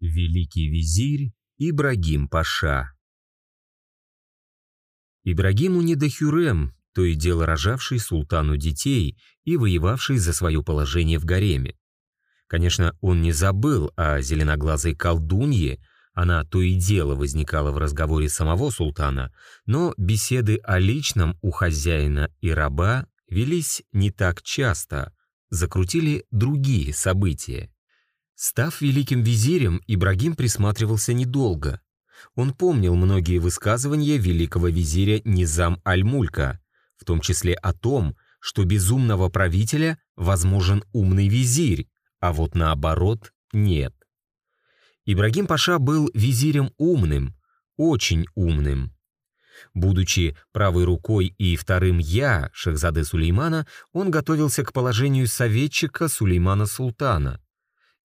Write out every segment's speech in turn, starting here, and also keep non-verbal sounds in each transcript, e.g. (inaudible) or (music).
Великий визирь Ибрагим Паша Ибрагиму не до Хюрем, то и дело рожавший султану детей и воевавший за свое положение в гареме. Конечно, он не забыл о зеленоглазой колдунье, она то и дело возникала в разговоре самого султана, но беседы о личном у хозяина и раба велись не так часто, закрутили другие события. Став великим визирем, Ибрагим присматривался недолго. Он помнил многие высказывания великого визиря Низам Аль-Мулька, в том числе о том, что безумного правителя возможен умный визирь, а вот наоборот нет. Ибрагим Паша был визирем умным, очень умным. Будучи правой рукой и вторым «я» Шахзады Сулеймана, он готовился к положению советчика Сулеймана Султана.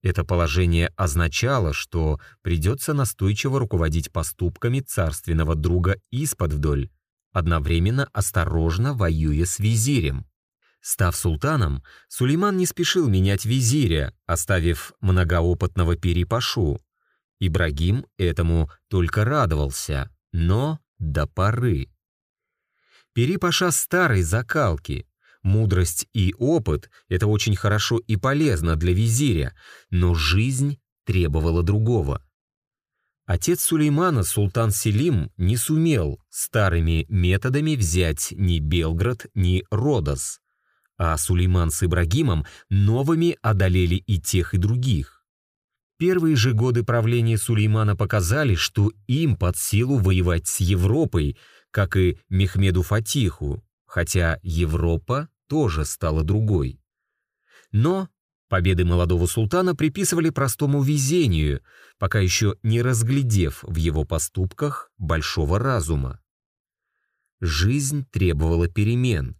Это положение означало, что придется настойчиво руководить поступками царственного друга из-под вдоль, одновременно осторожно воюя с визирем. Став султаном, Сулейман не спешил менять визиря, оставив многоопытного перепашу. Ибрагим этому только радовался, но до поры. Перепаша старой закалки, Мудрость и опыт — это очень хорошо и полезно для визиря, но жизнь требовала другого. Отец Сулеймана, султан Селим, не сумел старыми методами взять ни Белград, ни Родос, а Сулейман с Ибрагимом новыми одолели и тех, и других. Первые же годы правления Сулеймана показали, что им под силу воевать с Европой, как и Мехмеду Фатиху, хотя Европа тоже стала другой. Но победы молодого султана приписывали простому везению, пока еще не разглядев в его поступках большого разума. Жизнь требовала перемен.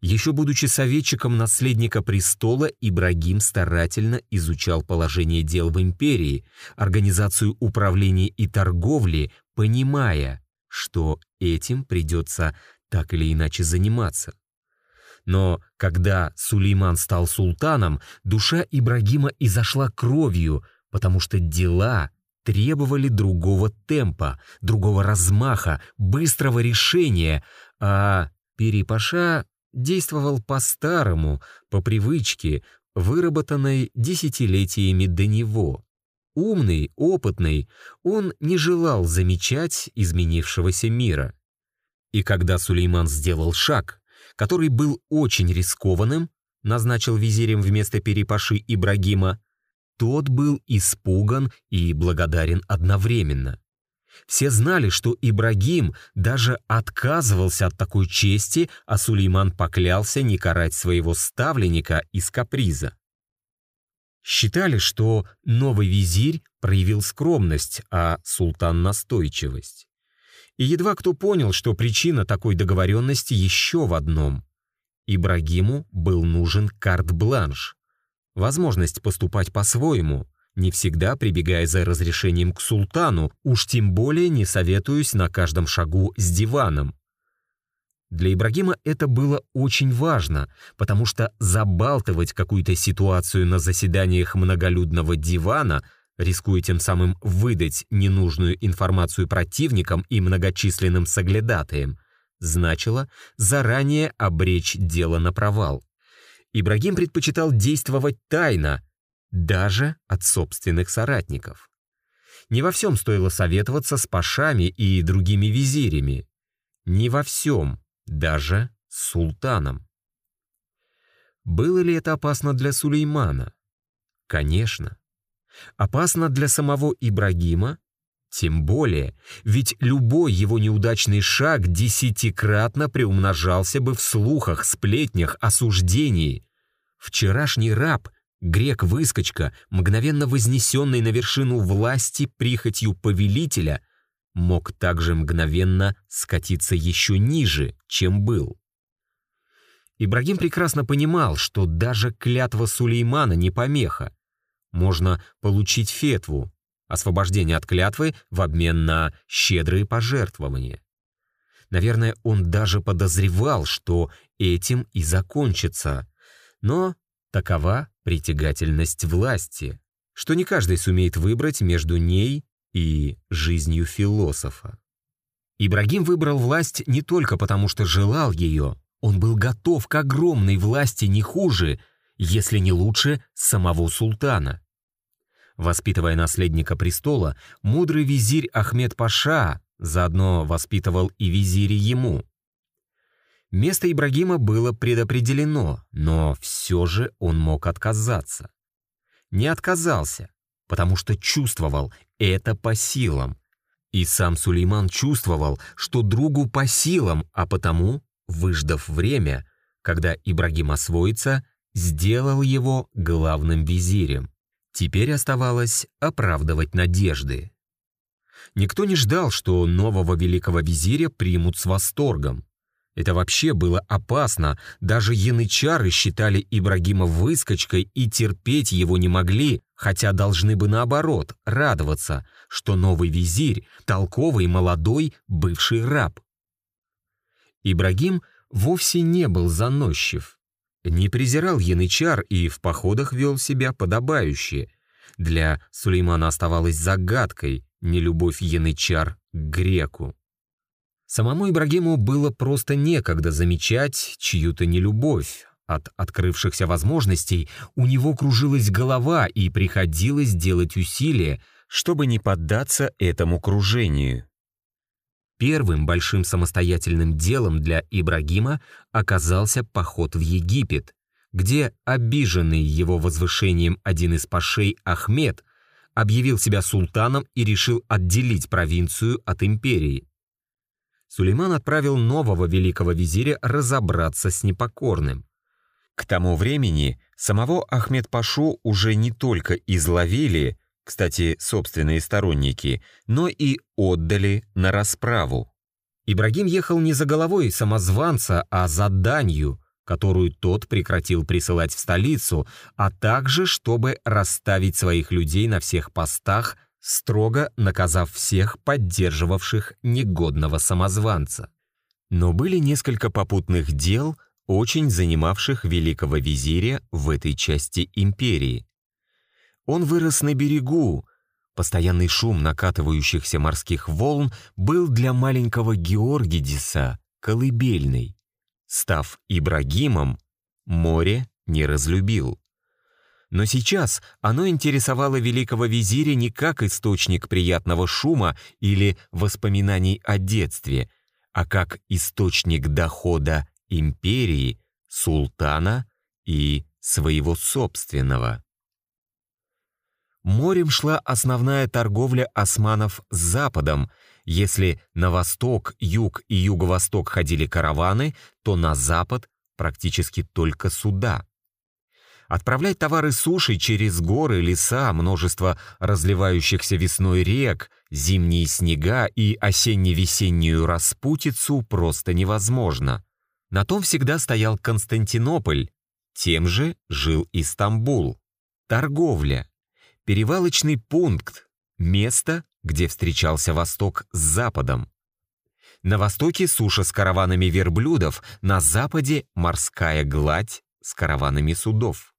Еще будучи советчиком наследника престола, Ибрагим старательно изучал положение дел в империи, организацию управления и торговли, понимая, что этим придется так или иначе заниматься. Но когда Сулейман стал султаном, душа Ибрагима изошла кровью, потому что дела требовали другого темпа, другого размаха, быстрого решения, а Перепаша действовал по-старому, по привычке, выработанной десятилетиями до него. Умный, опытный, он не желал замечать изменившегося мира. И когда Сулейман сделал шаг, который был очень рискованным, назначил визирем вместо Перепаши Ибрагима, тот был испуган и благодарен одновременно. Все знали, что Ибрагим даже отказывался от такой чести, а Сулейман поклялся не карать своего ставленника из каприза. Считали, что новый визирь проявил скромность, а султан — настойчивость. И едва кто понял, что причина такой договоренности еще в одном. Ибрагиму был нужен карт-бланш. Возможность поступать по-своему, не всегда прибегая за разрешением к султану, уж тем более не советуюсь на каждом шагу с диваном. Для Ибрагима это было очень важно, потому что забалтывать какую-то ситуацию на заседаниях многолюдного дивана – рискуя тем самым выдать ненужную информацию противникам и многочисленным соглядатаям, значило заранее обречь дело на провал. Ибрагим предпочитал действовать тайно, даже от собственных соратников. Не во всем стоило советоваться с пашами и другими визирями. Не во всем, даже с султаном. Было ли это опасно для Сулеймана? Конечно. Опасно для самого Ибрагима? Тем более, ведь любой его неудачный шаг десятикратно приумножался бы в слухах, сплетнях, осуждении. Вчерашний раб, грек-выскочка, мгновенно вознесенный на вершину власти прихотью повелителя, мог также мгновенно скатиться еще ниже, чем был. Ибрагим прекрасно понимал, что даже клятва Сулеймана не помеха можно получить фетву, освобождение от клятвы в обмен на щедрые пожертвования. Наверное, он даже подозревал, что этим и закончится. Но такова притягательность власти. что не каждый сумеет выбрать между ней и жизнью философа. Ибрагим выбрал власть не только потому, что желал ее, он был готов к огромной власти не хуже, если не лучше самого султана. Воспитывая наследника престола, мудрый визирь Ахмед Паша заодно воспитывал и визири ему. Место Ибрагима было предопределено, но все же он мог отказаться. Не отказался, потому что чувствовал это по силам. И сам Сулейман чувствовал, что другу по силам, а потому, выждав время, когда Ибрагим освоится, сделал его главным визирем. Теперь оставалось оправдывать надежды. Никто не ждал, что нового великого визиря примут с восторгом. Это вообще было опасно, даже янычары считали Ибрагима выскочкой и терпеть его не могли, хотя должны бы наоборот радоваться, что новый визирь – толковый молодой бывший раб. Ибрагим вовсе не был заносчив. Не презирал янычар и в походах вел себя подобающе. Для Сулеймана оставалась загадкой нелюбовь янычар к греку. Самому Ибрагиму было просто некогда замечать чью-то нелюбовь. От открывшихся возможностей у него кружилась голова и приходилось делать усилия, чтобы не поддаться этому кружению. Первым большим самостоятельным делом для Ибрагима оказался поход в Египет, где обиженный его возвышением один из пашей Ахмед объявил себя султаном и решил отделить провинцию от империи. Сулейман отправил нового великого визиря разобраться с непокорным. К тому времени самого Ахмед-Пашу уже не только изловили, кстати, собственные сторонники, но и отдали на расправу. Ибрагим ехал не за головой самозванца, а за данью, которую тот прекратил присылать в столицу, а также чтобы расставить своих людей на всех постах, строго наказав всех поддерживавших негодного самозванца. Но были несколько попутных дел, очень занимавших великого визиря в этой части империи. Он вырос на берегу. Постоянный шум накатывающихся морских волн был для маленького Георгидиса колыбельный. Став Ибрагимом, море не разлюбил. Но сейчас оно интересовало великого визиря не как источник приятного шума или воспоминаний о детстве, а как источник дохода империи, султана и своего собственного. Морем шла основная торговля османов с Западом. Если на восток, юг и юго-восток ходили караваны, то на запад практически только суда. Отправлять товары сушей через горы, леса, множество разливающихся весной рек, зимние снега и осенне-весеннюю распутицу просто невозможно. На том всегда стоял Константинополь, тем же жил и Стамбул. Торговля перевалочный пункт, место, где встречался Восток с Западом. На востоке суша с караванами верблюдов, на западе морская гладь с караванами судов.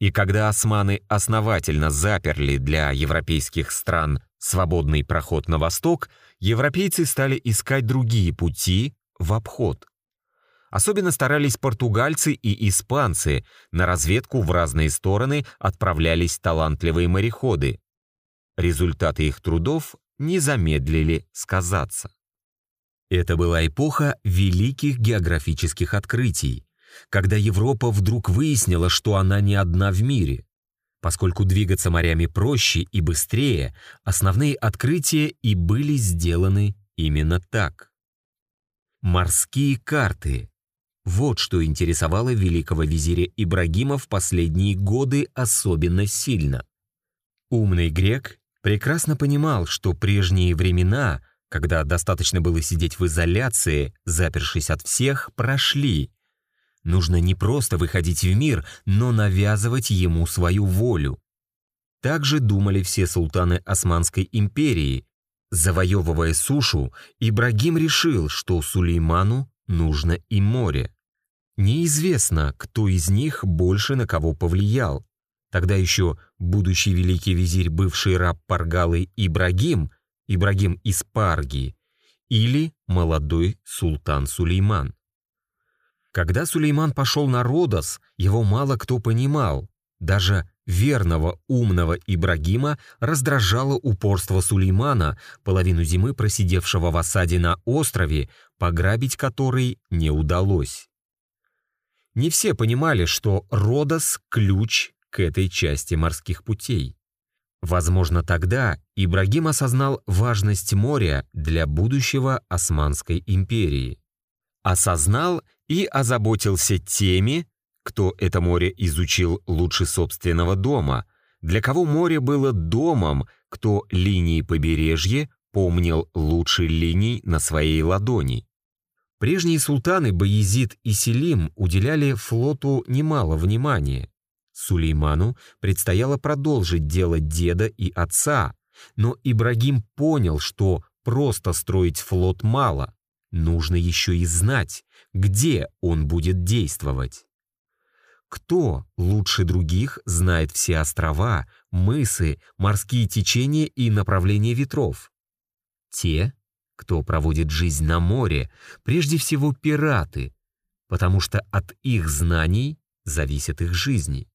И когда османы основательно заперли для европейских стран свободный проход на восток, европейцы стали искать другие пути в обход. Особенно старались португальцы и испанцы, на разведку в разные стороны отправлялись талантливые мореходы. Результаты их трудов не замедлили сказаться. Это была эпоха великих географических открытий, когда Европа вдруг выяснила, что она не одна в мире. Поскольку двигаться морями проще и быстрее, основные открытия и были сделаны именно так. Морские карты вот что интересовало великого визиря Ибрагима в последние годы особенно сильно. Умный грек прекрасно понимал, что прежние времена, когда достаточно было сидеть в изоляции, запершись от всех, прошли. Нужно не просто выходить в мир, но навязывать ему свою волю. Так же думали все султаны Османской империи. Завоевывая сушу, Ибрагим решил, что Сулейману нужно и море. Неизвестно, кто из них больше на кого повлиял. Тогда еще будущий великий визирь, бывший раб Паргалы Ибрагим, Ибрагим из Парги, или молодой султан Сулейман. Когда Сулейман пошел на Родос, его мало кто понимал. Даже верного, умного Ибрагима раздражало упорство Сулеймана, половину зимы просидевшего в осаде на острове, пограбить который не удалось. Не все понимали, что Родос — ключ к этой части морских путей. Возможно, тогда Ибрагим осознал важность моря для будущего Османской империи. Осознал и озаботился теми, кто это море изучил лучше собственного дома, для кого море было домом, кто линии побережья помнил лучше линий на своей ладони. Прежние султаны Баязид и Селим уделяли флоту немало внимания. Сулейману предстояло продолжить дело деда и отца, но Ибрагим понял, что просто строить флот мало, нужно еще и знать, где он будет действовать. Кто лучше других знает все острова, мысы, морские течения и направления ветров? Те, кто проводит жизнь на море, прежде всего пираты, потому что от их знаний зависят их жизни.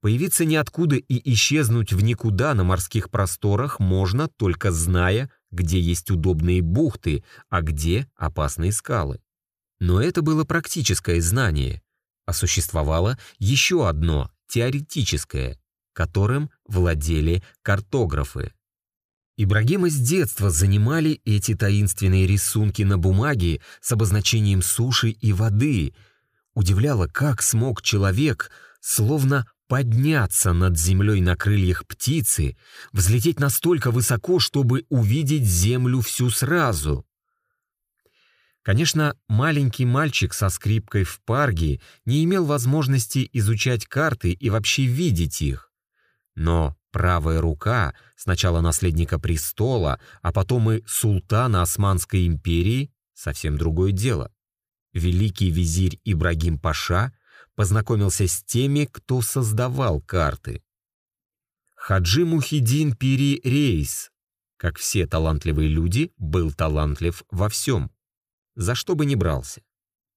Появиться ниоткуда и исчезнуть в никуда на морских просторах можно, только зная, где есть удобные бухты, а где опасные скалы. Но это было практическое знание, а существовало еще одно, теоретическое, которым владели картографы. Ибрагима с детства занимали эти таинственные рисунки на бумаге с обозначением суши и воды. Удивляло, как смог человек, словно подняться над землей на крыльях птицы, взлететь настолько высоко, чтобы увидеть землю всю сразу. Конечно, маленький мальчик со скрипкой в парге не имел возможности изучать карты и вообще видеть их. Но правая рука, сначала наследника престола, а потом и султана Османской империи, совсем другое дело. Великий визирь Ибрагим Паша — познакомился с теми, кто создавал карты. Хаджи Мухиддин Пири Рейс, как все талантливые люди, был талантлив во всем, за что бы ни брался.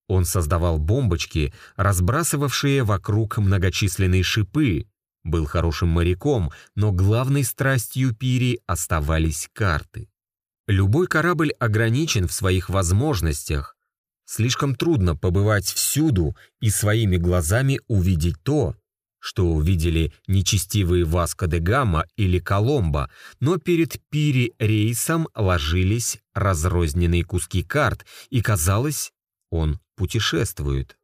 Он создавал бомбочки, разбрасывавшие вокруг многочисленные шипы, был хорошим моряком, но главной страстью Пири оставались карты. Любой корабль ограничен в своих возможностях, Слишком трудно побывать всюду и своими глазами увидеть то, что увидели нечестивые Васко де Гамма или Коломбо, но перед Пири рейсом ложились разрозненные куски карт, и казалось, он путешествует.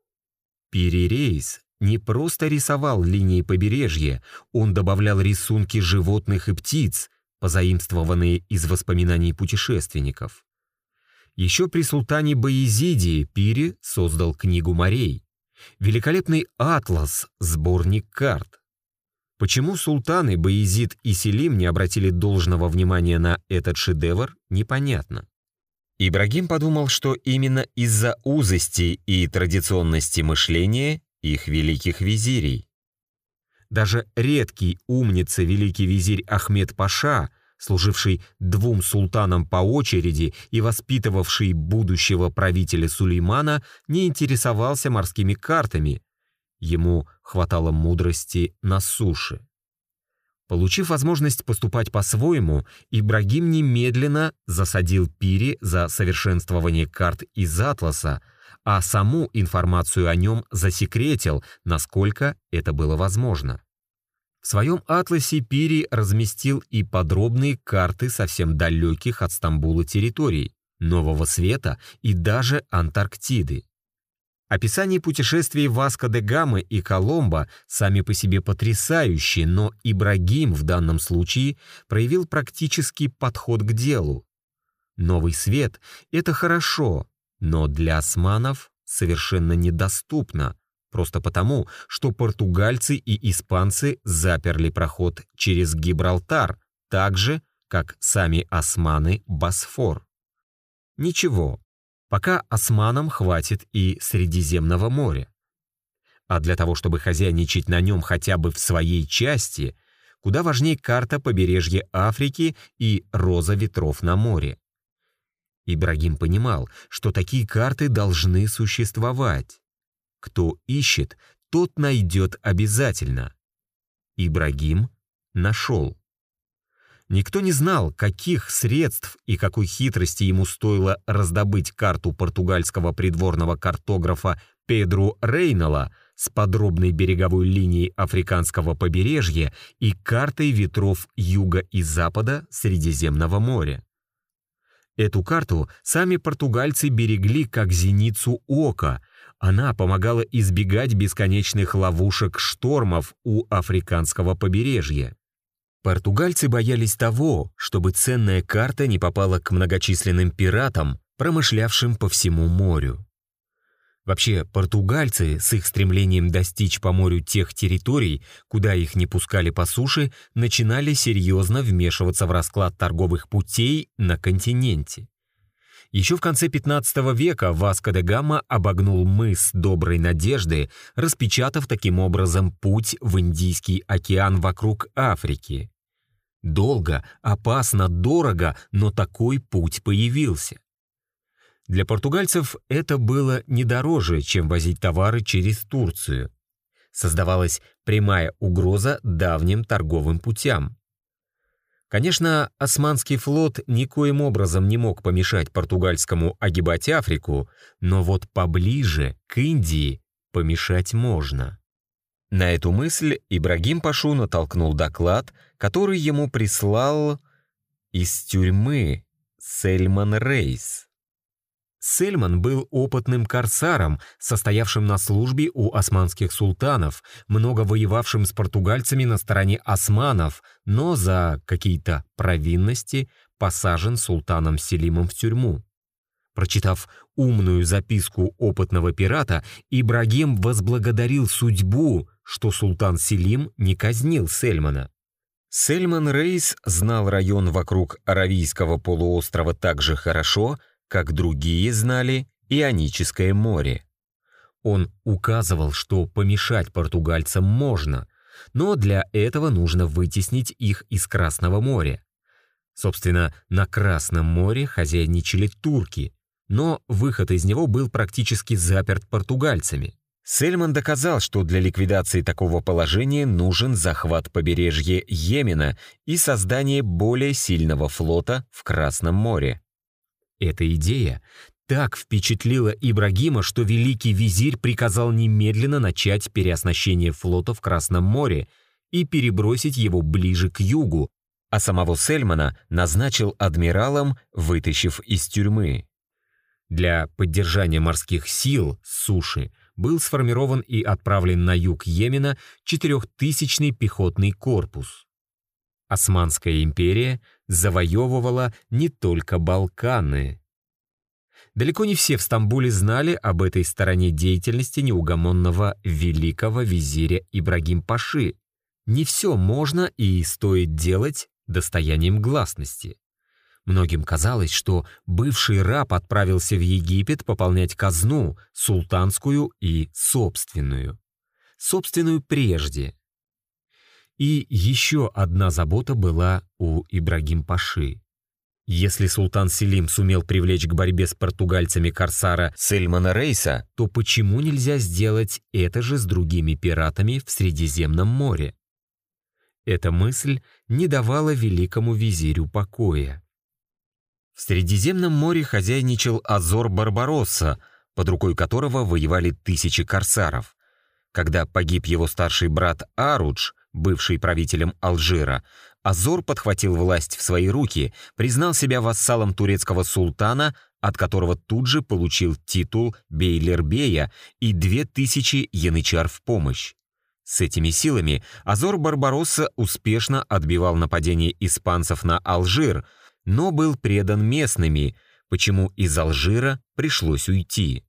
Пири рейс не просто рисовал линии побережья, он добавлял рисунки животных и птиц, позаимствованные из воспоминаний путешественников. Еще при султане Баязиде Пири создал книгу морей. Великолепный атлас, сборник карт. Почему султаны Баязид и Селим не обратили должного внимания на этот шедевр, непонятно. Ибрагим подумал, что именно из-за узости и традиционности мышления их великих визирей. Даже редкий умница великий визирь Ахмед Паша – служивший двум султанам по очереди и воспитывавший будущего правителя Сулеймана, не интересовался морскими картами. Ему хватало мудрости на суше. Получив возможность поступать по-своему, Ибрагим немедленно засадил Пири за совершенствование карт из атласа, а саму информацию о нем засекретил, насколько это было возможно. В своем атласе Пири разместил и подробные карты совсем далеких от Стамбула территорий, Нового Света и даже Антарктиды. Описание путешествий Васко де Гамы и Коломбо сами по себе потрясающие, но Ибрагим в данном случае проявил практический подход к делу. Новый свет — это хорошо, но для османов совершенно недоступно, Просто потому, что португальцы и испанцы заперли проход через Гибралтар, так же, как сами османы Босфор. Ничего, пока османам хватит и Средиземного моря. А для того, чтобы хозяйничать на нем хотя бы в своей части, куда важнее карта побережья Африки и роза ветров на море. Ибрагим понимал, что такие карты должны существовать. Кто ищет, тот найдет обязательно. Ибрагим нашел. Никто не знал, каких средств и какой хитрости ему стоило раздобыть карту португальского придворного картографа Педру Рейнала с подробной береговой линией африканского побережья и картой ветров юга и запада Средиземного моря. Эту карту сами португальцы берегли как зеницу ока. Она помогала избегать бесконечных ловушек штормов у африканского побережья. Португальцы боялись того, чтобы ценная карта не попала к многочисленным пиратам, промышлявшим по всему морю. Вообще, португальцы с их стремлением достичь по морю тех территорий, куда их не пускали по суше, начинали серьезно вмешиваться в расклад торговых путей на континенте. Еще в конце 15 века Васко де Гама обогнул мыс Доброй Надежды, распечатав таким образом путь в Индийский океан вокруг Африки. Долго, опасно, дорого, но такой путь появился. Для португальцев это было не дороже, чем возить товары через Турцию. Создавалась прямая угроза давним торговым путям. Конечно, османский флот никоим образом не мог помешать португальскому огибать Африку, но вот поближе, к Индии, помешать можно. На эту мысль Ибрагим Пашу натолкнул доклад, который ему прислал из тюрьмы Сельман Рейс. Сельман был опытным корсаром, состоявшим на службе у османских султанов, много воевавшим с португальцами на стороне османов, но за какие-то провинности посажен султаном Селимом в тюрьму. Прочитав умную записку опытного пирата, Ибрагим возблагодарил судьбу, что султан Селим не казнил Сельмана. Сельман Рейс знал район вокруг Аравийского полуострова так же хорошо, как другие знали Ионическое море. Он указывал, что помешать португальцам можно, но для этого нужно вытеснить их из Красного моря. Собственно, на Красном море хозяйничали турки, но выход из него был практически заперт португальцами. Сельман доказал, что для ликвидации такого положения нужен захват побережья Йемена и создание более сильного флота в Красном море. Эта идея так впечатлила Ибрагима, что великий визирь приказал немедленно начать переоснащение флота в Красном море и перебросить его ближе к югу, а самого Сельмана назначил адмиралом, вытащив из тюрьмы. Для поддержания морских сил с суши был сформирован и отправлен на юг Йемена четырехтысячный пехотный корпус. Османская империя завоевывала не только Балканы. Далеко не все в Стамбуле знали об этой стороне деятельности неугомонного великого визиря Ибрагим Паши. Не все можно и стоит делать достоянием гласности. Многим казалось, что бывший раб отправился в Египет пополнять казну, султанскую и собственную. Собственную прежде, и еще одна забота была у Ибрагим-Паши. Если султан Селим сумел привлечь к борьбе с португальцами корсара Сельмана Рейса, то почему нельзя сделать это же с другими пиратами в Средиземном море? Эта мысль не давала великому визирю покоя. В Средиземном море хозяйничал Азор Барбаросса, под рукой которого воевали тысячи корсаров. Когда погиб его старший брат Арудж, бывший правителем Алжира, Азор подхватил власть в свои руки, признал себя вассалом турецкого султана, от которого тут же получил титул Бейлербея и две тысячи янычар в помощь. С этими силами Азор Барбаросса успешно отбивал нападение испанцев на Алжир, но был предан местными, почему из Алжира пришлось уйти.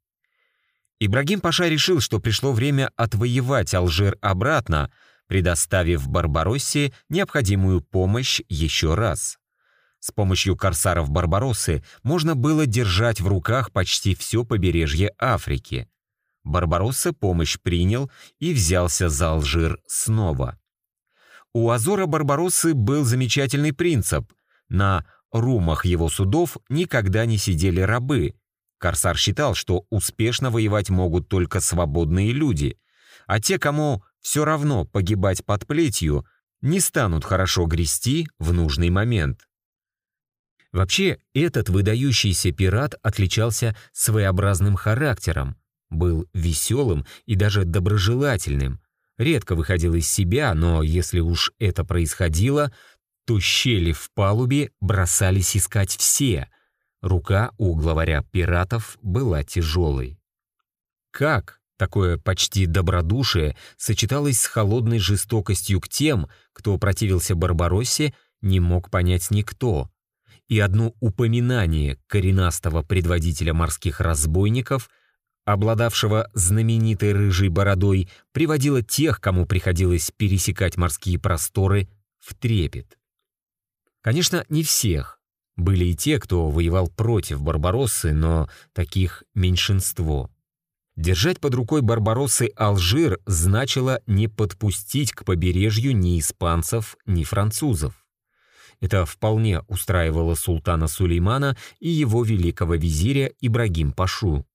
Ибрагим Паша решил, что пришло время отвоевать Алжир обратно, предоставив Барбароссе необходимую помощь еще раз. С помощью корсаров Барбароссы можно было держать в руках почти все побережье Африки. Барбаросса помощь принял и взялся за Алжир снова. У Азора Барбароссы был замечательный принцип. На румах его судов никогда не сидели рабы. Корсар считал, что успешно воевать могут только свободные люди, а те, кому все равно погибать под плетью, не станут хорошо грести в нужный момент. Вообще, этот выдающийся пират отличался своеобразным характером, был веселым и даже доброжелательным, редко выходил из себя, но если уж это происходило, то щели в палубе бросались искать все. Рука у главаря пиратов была тяжелой. Как такое почти добродушие сочеталось с холодной жестокостью к тем, кто противился Барбароссе, не мог понять никто. И одно упоминание коренастого предводителя морских разбойников — обладавшего знаменитой рыжей бородой, приводила тех, кому приходилось пересекать морские просторы, в трепет. Конечно, не всех. Были и те, кто воевал против Барбароссы, но таких меньшинство. Держать под рукой Барбароссы Алжир значило не подпустить к побережью ни испанцев, ни французов. Это вполне устраивало султана Сулеймана и его великого визиря Ибрагим Пашу.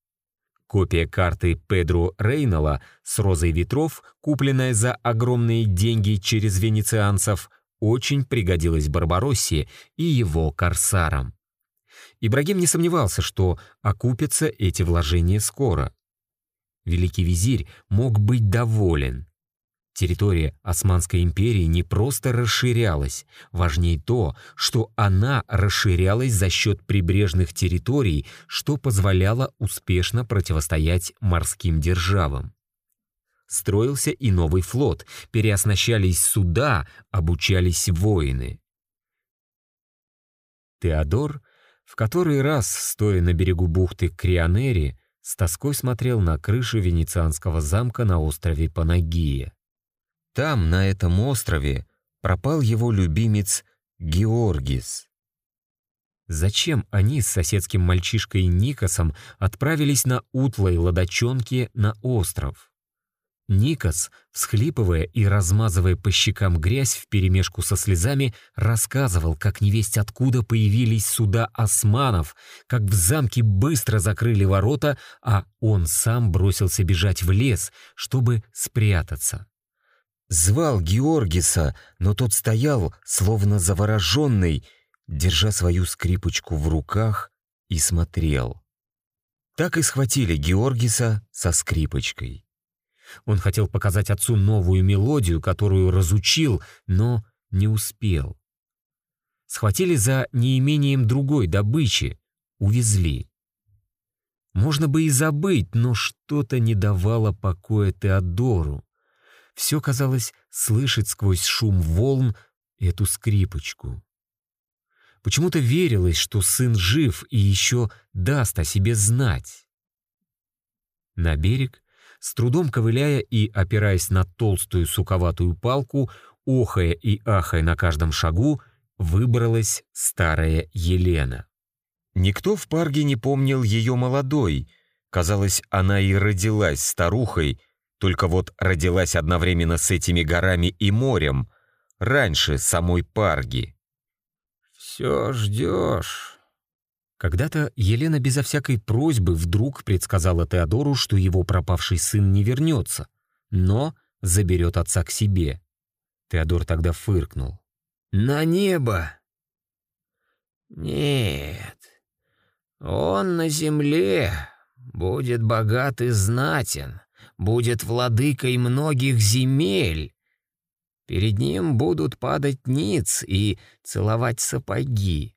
Копия карты Педро Рейнала с розой ветров, купленная за огромные деньги через венецианцев, очень пригодилась Барбароссе и его корсарам. Ибрагим не сомневался, что окупятся эти вложения скоро. Великий визирь мог быть доволен. Территория Османской империи не просто расширялась, важнее то, что она расширялась за счет прибрежных территорий, что позволяло успешно противостоять морским державам. Строился и новый флот, переоснащались суда, обучались воины. Теодор, в который раз, стоя на берегу бухты Крионери, с тоской смотрел на крышу венецианского замка на острове Панагия. Там, на этом острове, пропал его любимец Георгис. Зачем они с соседским мальчишкой Никосом отправились на утлой лодочонке на остров? Никос, всхлипывая и размазывая по щекам грязь вперемешку со слезами, рассказывал, как невесть откуда появились суда османов, как в замке быстро закрыли ворота, а он сам бросился бежать в лес, чтобы спрятаться. Звал Георгиса, но тот стоял, словно завороженный, держа свою скрипочку в руках и смотрел. Так и схватили Георгиса со скрипочкой. Он хотел показать отцу новую мелодию, которую разучил, но не успел. Схватили за неимением другой добычи, увезли. Можно бы и забыть, но что-то не давало покоя Теодору. Все казалось слышать сквозь шум волн эту скрипочку. Почему-то верилось, что сын жив и еще даст о себе знать. На берег, с трудом ковыляя и опираясь на толстую суковатую палку, охая и ахая на каждом шагу, выбралась старая Елена. Никто в парге не помнил ее молодой. Казалось, она и родилась старухой, только вот родилась одновременно с этими горами и морем, раньше самой Парги. «Все ждешь». Когда-то Елена безо всякой просьбы вдруг предсказала Теодору, что его пропавший сын не вернется, но заберет отца к себе. Теодор тогда фыркнул. «На небо!» «Нет, он на земле будет богат и знатен, будет владыкой многих земель. Перед ним будут падать ниц и целовать сапоги.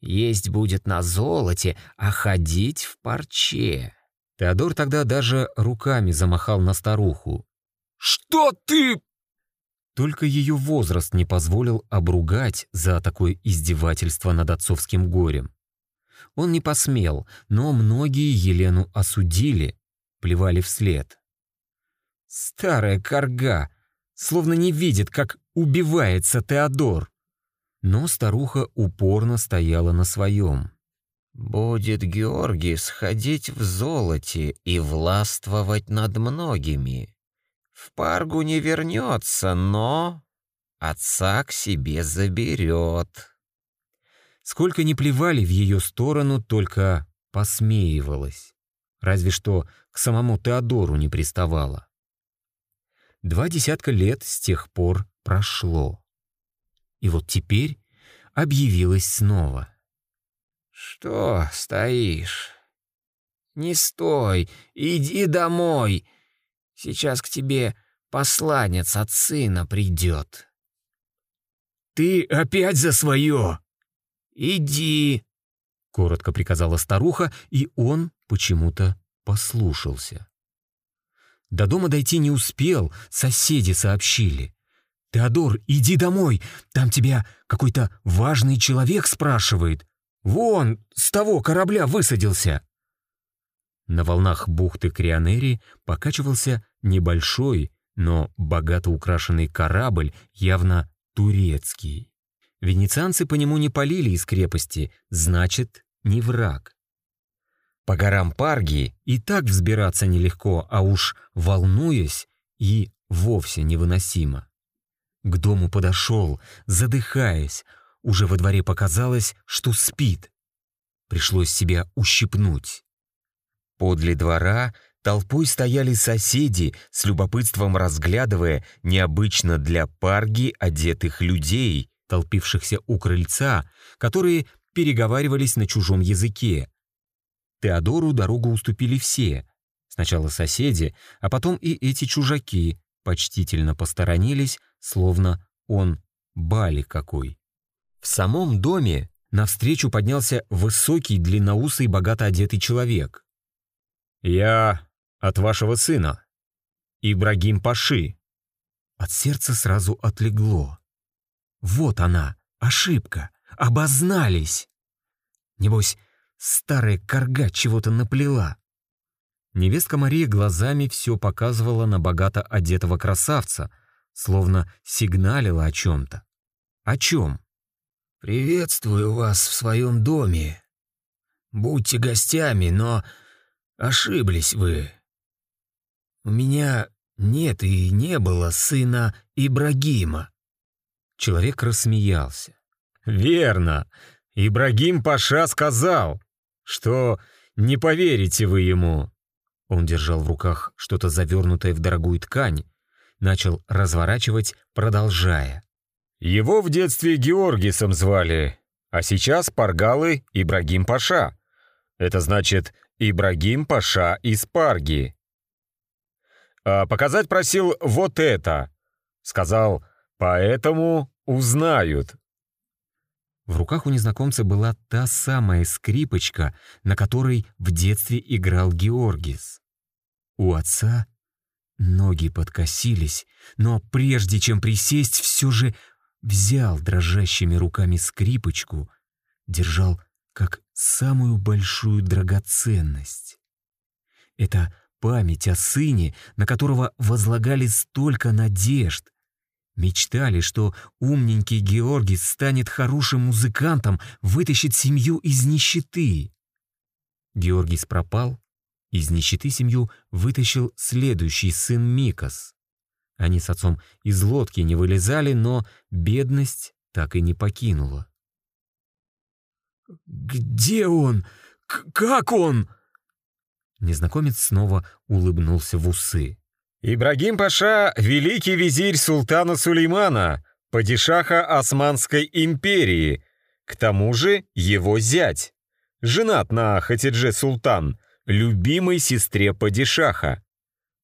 Есть будет на золоте, а ходить в парче. Теодор тогда даже руками замахал на старуху. «Что ты...» Только ее возраст не позволил обругать за такое издевательство над отцовским горем. Он не посмел, но многие Елену осудили, плевали вслед. Старая корга, словно не видит, как убивается Теодор. Но старуха упорно стояла на своем. «Будет Георгий сходить в золоте и властвовать над многими. В Паргу не вернется, но отца к себе заберет. Сколько ни плевали в ее сторону, только посмеивалась. Разве что к самому Теодору не приставала. Два десятка лет с тех пор прошло. И вот теперь объявилась снова. «Что стоишь? Не стой, иди домой. Сейчас к тебе посланец от сына придет». «Ты опять за свое!» «Иди!» — коротко приказала старуха, и он почему-то послушался. До дома дойти не успел, соседи сообщили. «Теодор, иди домой, там тебя какой-то важный человек спрашивает. Вон, с того корабля высадился». На волнах бухты Крионери покачивался небольшой, но богато украшенный корабль, явно турецкий. Венецианцы по нему не полили из крепости, значит, не враг. По горам Парги и так взбираться нелегко, а уж волнуясь и вовсе невыносимо. К дому подошел, задыхаясь, уже во дворе показалось, что спит. Пришлось себя ущипнуть. Подле двора толпой стояли соседи, с любопытством разглядывая необычно для Парги одетых людей, толпившихся у крыльца, которые переговаривались на чужом языке, Теодору дорогу уступили все. Сначала соседи, а потом и эти чужаки почтительно посторонились, словно он бали какой. В самом доме навстречу поднялся высокий, длинноусый, богато одетый человек. «Я от вашего сына, Ибрагим Паши». От сердца сразу отлегло. Вот она, ошибка, обознались. Небось, Старая корга чего-то наплела. Невестка Мария глазами все показывала на богато одетого красавца, словно сигналила о чем-то. О чем? «Приветствую вас в своем доме. Будьте гостями, но ошиблись вы. У меня нет и не было сына Ибрагима». Человек рассмеялся. «Верно. Ибрагим Паша сказал что не поверите вы ему». Он держал в руках что-то завернутое в дорогую ткань, начал разворачивать, продолжая. «Его в детстве Георгисом звали, а сейчас Паргалы Ибрагим Паша. Это значит Ибрагим Паша из Парги. А показать просил вот это. Сказал, поэтому узнают. В руках у незнакомца была та самая скрипочка, на которой в детстве играл Георгис. У отца ноги подкосились, но прежде чем присесть, все же взял дрожащими руками скрипочку, держал как самую большую драгоценность. Это память о сыне, на которого возлагали столько надежд, Мечтали, что умненький Георгий станет хорошим музыкантом, вытащит семью из нищеты. Георгий пропал, из нищеты семью вытащил следующий сын Микас. Они с отцом из лодки не вылезали, но бедность так и не покинула. «Где он? К как он?» Незнакомец снова улыбнулся в усы. Ибрагим Паша – великий визирь султана Сулеймана, падишаха Османской империи, к тому же его зять. Женат на Хатидже Султан, любимой сестре падишаха.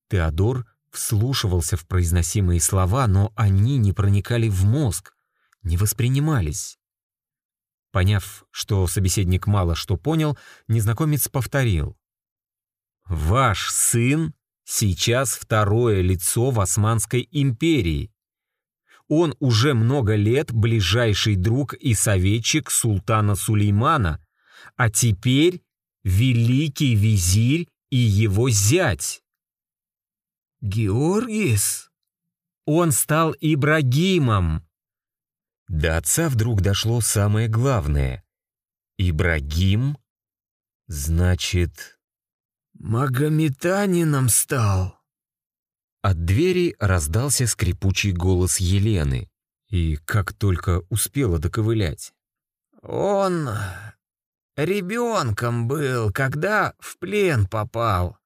Теодор вслушивался в произносимые слова, но они не проникали в мозг, не воспринимались. Поняв, что собеседник мало что понял, незнакомец повторил. «Ваш сын Сейчас второе лицо в Османской империи. Он уже много лет ближайший друг и советчик султана Сулеймана, а теперь великий визирь и его зять. Георгис? Он стал Ибрагимом. До отца вдруг дошло самое главное. Ибрагим значит «Магометанином стал!» От двери раздался скрипучий голос Елены. И как только успела доковылять. «Он ребенком был, когда в плен попал.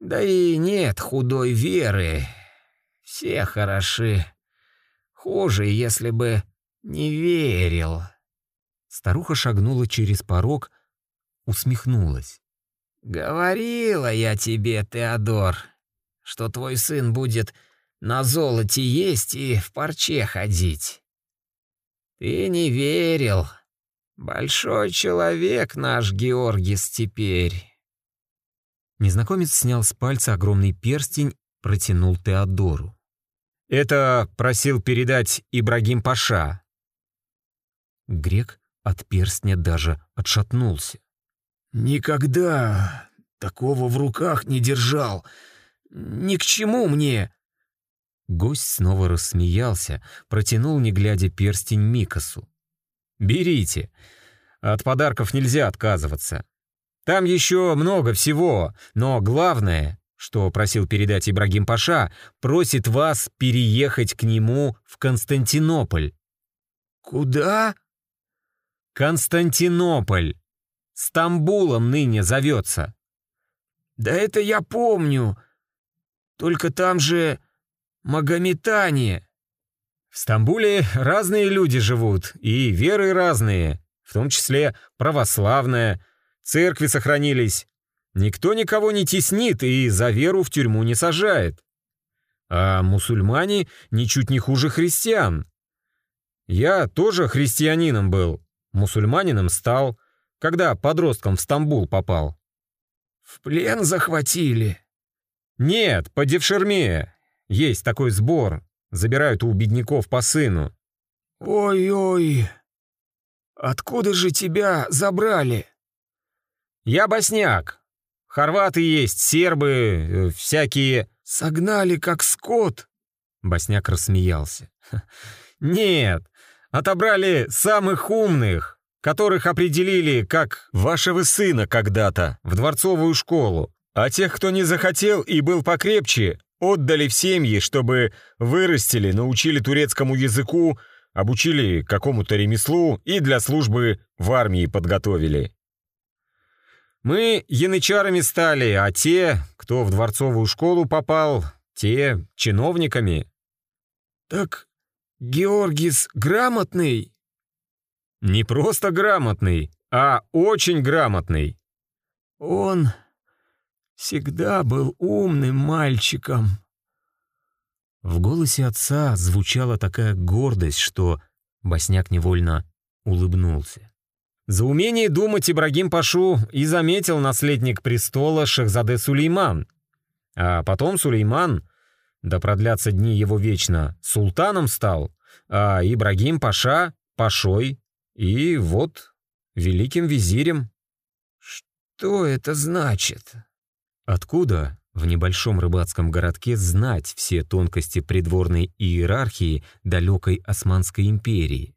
Да и нет худой веры. Все хороши. Хуже, если бы не верил». Старуха шагнула через порог, усмехнулась. «Говорила я тебе, Теодор, что твой сын будет на золоте есть и в парче ходить. Ты не верил. Большой человек наш Георгис теперь». Незнакомец снял с пальца огромный перстень, протянул Теодору. «Это просил передать Ибрагим Паша». Грек от перстня даже отшатнулся. «Никогда такого в руках не держал. Ни к чему мне!» Гость снова рассмеялся, протянул, не глядя, перстень Микасу. «Берите. От подарков нельзя отказываться. Там еще много всего, но главное, что просил передать Ибрагим Паша, просит вас переехать к нему в Константинополь». «Куда?» «Константинополь. Стамбулом ныне зовется». «Да это я помню. Только там же магометане». В Стамбуле разные люди живут, и веры разные, в том числе православная, церкви сохранились. Никто никого не теснит и за веру в тюрьму не сажает. А мусульмане ничуть не хуже христиан. Я тоже христианином был, мусульманином стал, когда подростком в Стамбул попал. «В плен захватили?» «Нет, по Девшерме. Есть такой сбор. Забирают у бедняков по сыну». «Ой-ой, откуда же тебя забрали?» «Я босняк. Хорваты есть, сербы, э, всякие...» «Согнали, как скот?» Босняк рассмеялся. (laughs) «Нет, отобрали самых умных, которых определили как вашего сына когда-то в дворцовую школу. А тех, кто не захотел и был покрепче, отдали в семьи, чтобы вырастили, научили турецкому языку, обучили какому-то ремеслу и для службы в армии подготовили. Мы янычарами стали, а те, кто в дворцовую школу попал, те чиновниками. Так Георгис грамотный? Не просто грамотный, а очень грамотный. Он всегда был умным мальчиком». В голосе отца звучала такая гордость, что Босняк невольно улыбнулся. За умение думать Ибрагим Пашу и заметил наследник престола Шахзаде Сулейман. А потом Сулейман, да продлятся дни его вечно, султаном стал, а Ибрагим Паша — пашой, и вот великим визирем. «Что это значит?» Откуда в небольшом рыбацком городке знать все тонкости придворной иерархии далекой Османской империи?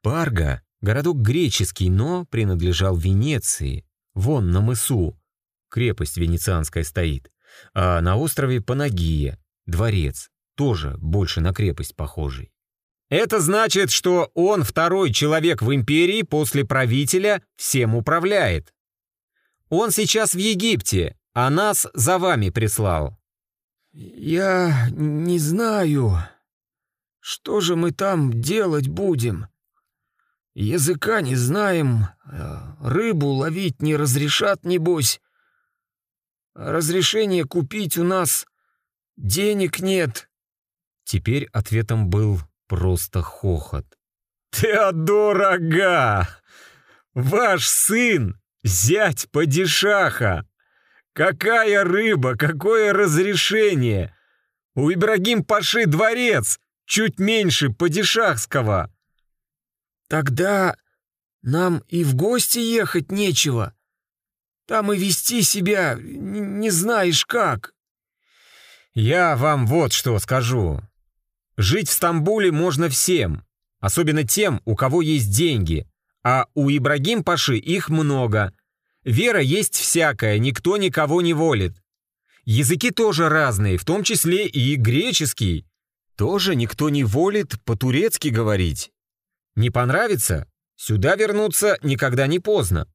Парга — городок греческий, но принадлежал Венеции. Вон на мысу крепость венецианская стоит, а на острове Панагия — дворец, тоже больше на крепость похожий. Это значит, что он второй человек в империи после правителя всем управляет. Он сейчас в Египте, а нас за вами прислал». «Я не знаю. Что же мы там делать будем? Языка не знаем, э, рыбу ловить не разрешат, небось. Разрешение купить у нас денег нет». Теперь ответом был просто хохот. «Теодор Ага! Ваш сын, зять падишаха! Какая рыба, какое разрешение! У Ибрагим Паши дворец, чуть меньше Падишахского. Тогда нам и в гости ехать нечего. Там и вести себя не знаешь как. Я вам вот что скажу. Жить в Стамбуле можно всем, особенно тем, у кого есть деньги, а у Ибрагим Паши их много — Вера есть всякая, никто никого не волит. Языки тоже разные, в том числе и греческий. тоже никто не волит по-турецки говорить. Не понравится? Сюда вернуться никогда не поздно.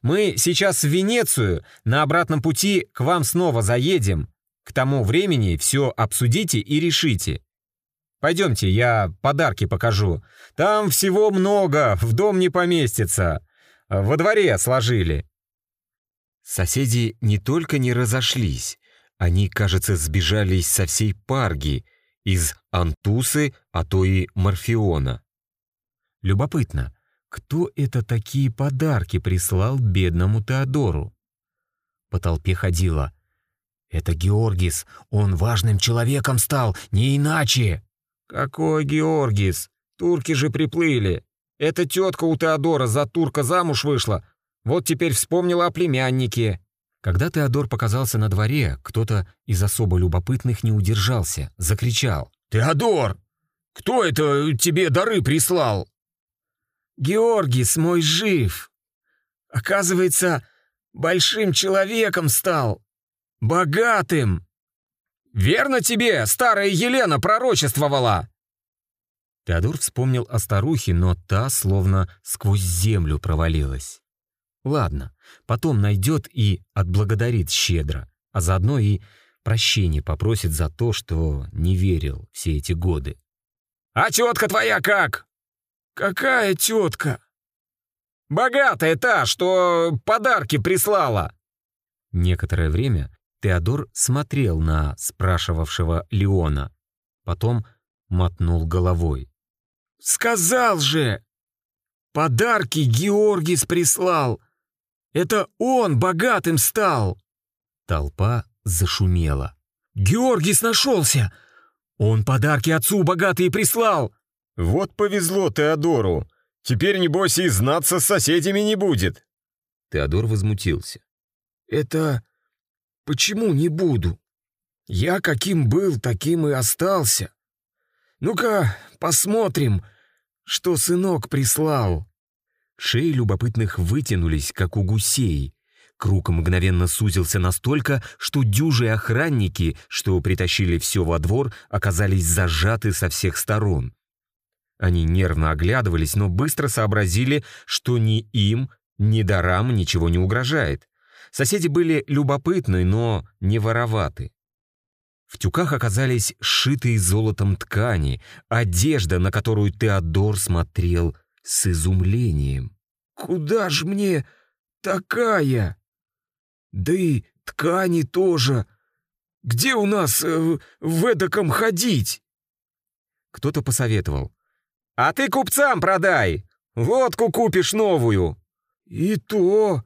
Мы сейчас в Венецию, на обратном пути к вам снова заедем. К тому времени все обсудите и решите. Пойдемте, я подарки покажу. Там всего много, в дом не поместится. Во дворе сложили». Соседи не только не разошлись, они, кажется, сбежались со всей Парги, из Антусы, а то и Морфеона. Любопытно, кто это такие подарки прислал бедному Теодору? По толпе ходила. «Это Георгис, он важным человеком стал, не иначе!» «Какой Георгис? Турки же приплыли. Эта тетка у Теодора за турка замуж вышла. Вот теперь вспомнила о племяннике». Когда Теодор показался на дворе, кто-то из особо любопытных не удержался, закричал. «Теодор! Кто это тебе дары прислал?» «Георгис мой жив. Оказывается, большим человеком стал. Богатым. Верно тебе старая Елена пророчествовала?» Теодор вспомнил о старухе, но та словно сквозь землю провалилась. Ладно, потом найдет и отблагодарит щедро, а заодно и прощение попросит за то, что не верил все эти годы. «А тетка твоя как?» «Какая тетка?» «Богатая та, что подарки прислала!» Некоторое время Теодор смотрел на спрашивавшего Леона, потом мотнул головой. «Сказал же! Подарки Георгис прислал! Это он богатым стал!» Толпа зашумела. «Георгис нашелся! Он подарки отцу богатые прислал!» «Вот повезло Теодору! Теперь, небось, и знаться с соседями не будет!» Теодор возмутился. «Это почему не буду? Я каким был, таким и остался. Ну-ка, посмотрим, что сынок прислал». Шеи любопытных вытянулись, как у гусей. Круг мгновенно сузился настолько, что дюжи охранники, что притащили все во двор, оказались зажаты со всех сторон. Они нервно оглядывались, но быстро сообразили, что ни им, ни дарам ничего не угрожает. Соседи были любопытны, но не вороваты. В тюках оказались сшитые золотом ткани, одежда, на которую Теодор смотрел с изумлением. «Куда ж мне такая? Да и ткани тоже. Где у нас э, в эдаком ходить?» Кто-то посоветовал. «А ты купцам продай! Лодку купишь новую!» «И то...»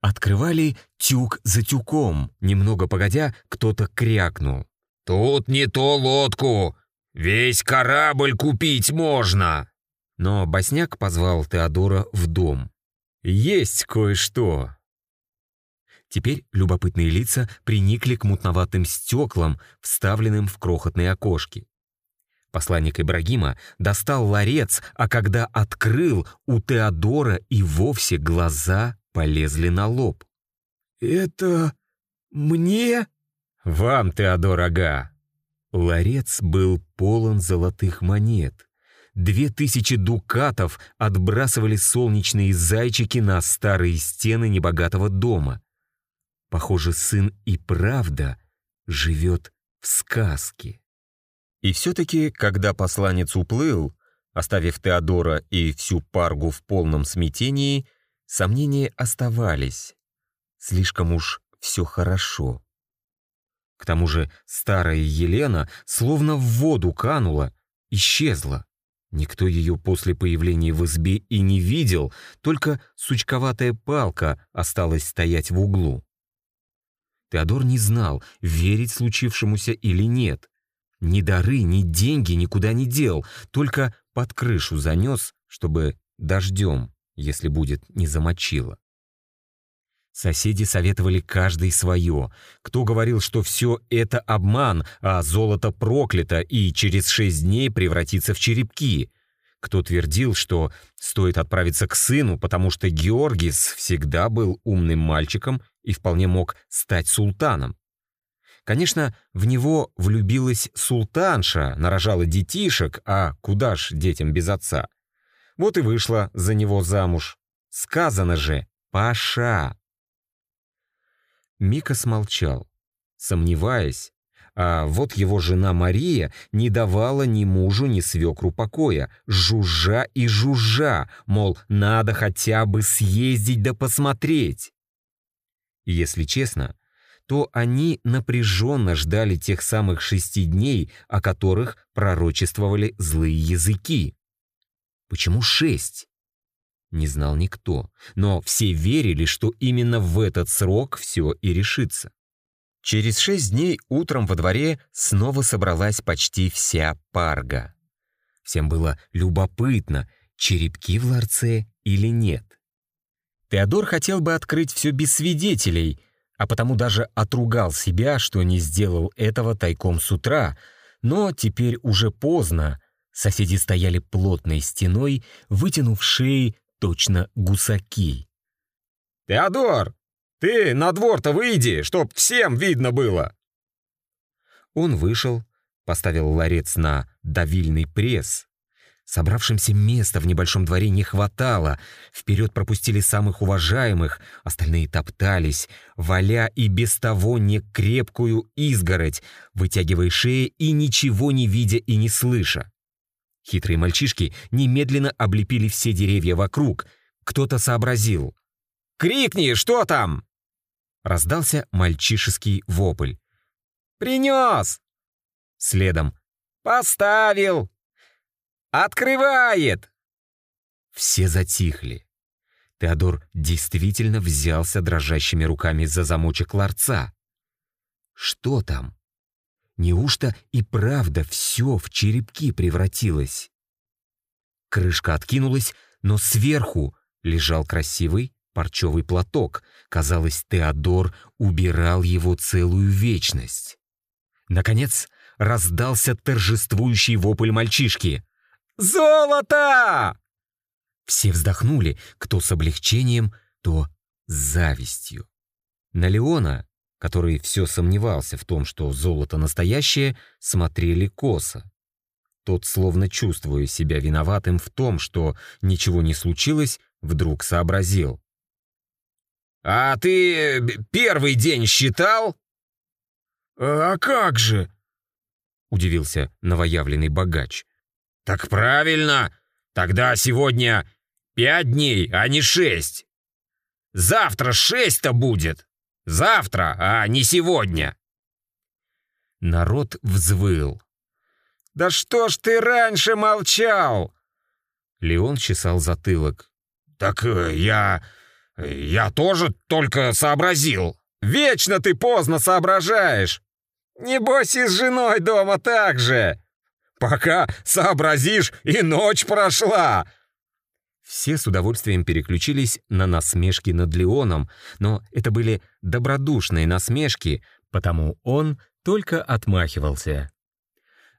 Открывали тюк за тюком. Немного погодя, кто-то крякнул. «Тут не то лодку! Весь корабль купить можно!» Но Босняк позвал Теодора в дом. «Есть кое-что!» Теперь любопытные лица приникли к мутноватым стеклам, вставленным в крохотные окошки. Посланник Ибрагима достал ларец, а когда открыл, у Теодора и вовсе глаза полезли на лоб. «Это мне?» «Вам, Теодор Ага!» Ларец был полон золотых монет. Две тысячи дукатов отбрасывали солнечные зайчики на старые стены небогатого дома. Похоже, сын и правда живет в сказке. И все-таки, когда посланец уплыл, оставив Теодора и всю паргу в полном смятении, сомнения оставались. Слишком уж все хорошо. К тому же старая Елена словно в воду канула, исчезла. Никто ее после появления в избе и не видел, только сучковатая палка осталась стоять в углу. Теодор не знал, верить случившемуся или нет. Ни дары, ни деньги никуда не дел, только под крышу занес, чтобы дождем, если будет, не замочило. Соседи советовали каждый свое. Кто говорил, что все это обман, а золото проклято и через шесть дней превратится в черепки. Кто твердил, что стоит отправиться к сыну, потому что Георгис всегда был умным мальчиком и вполне мог стать султаном. Конечно, в него влюбилась султанша, нарожала детишек, а куда ж детям без отца? Вот и вышла за него замуж. Сказано же, Паша. Мика смолчал, сомневаясь, а вот его жена Мария не давала ни мужу, ни свекру покоя, жужжа и жужжа, мол, надо хотя бы съездить да посмотреть. если честно, то они напряженно ждали тех самых шести дней, о которых пророчествовали злые языки. Почему шесть? Не знал никто, но все верили, что именно в этот срок все и решится. Через шесть дней утром во дворе снова собралась почти вся парга. Всем было любопытно, черепки в ларце или нет. Теодор хотел бы открыть все без свидетелей, а потому даже отругал себя, что не сделал этого тайком с утра, но теперь уже поздно. Соседи стояли плотной стеной, вытянув шеи точно гусаки. «Теодор, ты на двор-то выйди, чтоб всем видно было!» Он вышел, поставил ларец на давильный пресс. Собравшимся места в небольшом дворе не хватало. Вперед пропустили самых уважаемых, остальные топтались, валя и без того не крепкую изгородь, вытягивая шеи и ничего не видя и не слыша. Хитрые мальчишки немедленно облепили все деревья вокруг. Кто-то сообразил. «Крикни, что там?» Раздался мальчишеский вопль. «Принес!» Следом. «Поставил! Открывает!» Все затихли. Теодор действительно взялся дрожащими руками за замочек ларца. Что там? Неужто и правда все в черепки превратилось? Крышка откинулась, но сверху лежал красивый парчевый платок. Казалось, Теодор убирал его целую вечность. Наконец раздался торжествующий вопль мальчишки. «Золото!» Все вздохнули, кто с облегчением, то с завистью. На Леона, который все сомневался в том, что золото настоящее, смотрели косо. Тот, словно чувствуя себя виноватым в том, что ничего не случилось, вдруг сообразил. «А ты первый день считал?» «А как же?» — удивился новоявленный богач. «Так правильно! Тогда сегодня пять дней, а не шесть. Завтра шесть-то будет. Завтра, а не сегодня». Народ взвыл. «Да что ж ты раньше молчал?» Леон чесал затылок. «Так э, я... «Я тоже только сообразил. Вечно ты поздно соображаешь. Небось и с женой дома так же. Пока сообразишь, и ночь прошла». Все с удовольствием переключились на насмешки над Леоном, но это были добродушные насмешки, потому он только отмахивался.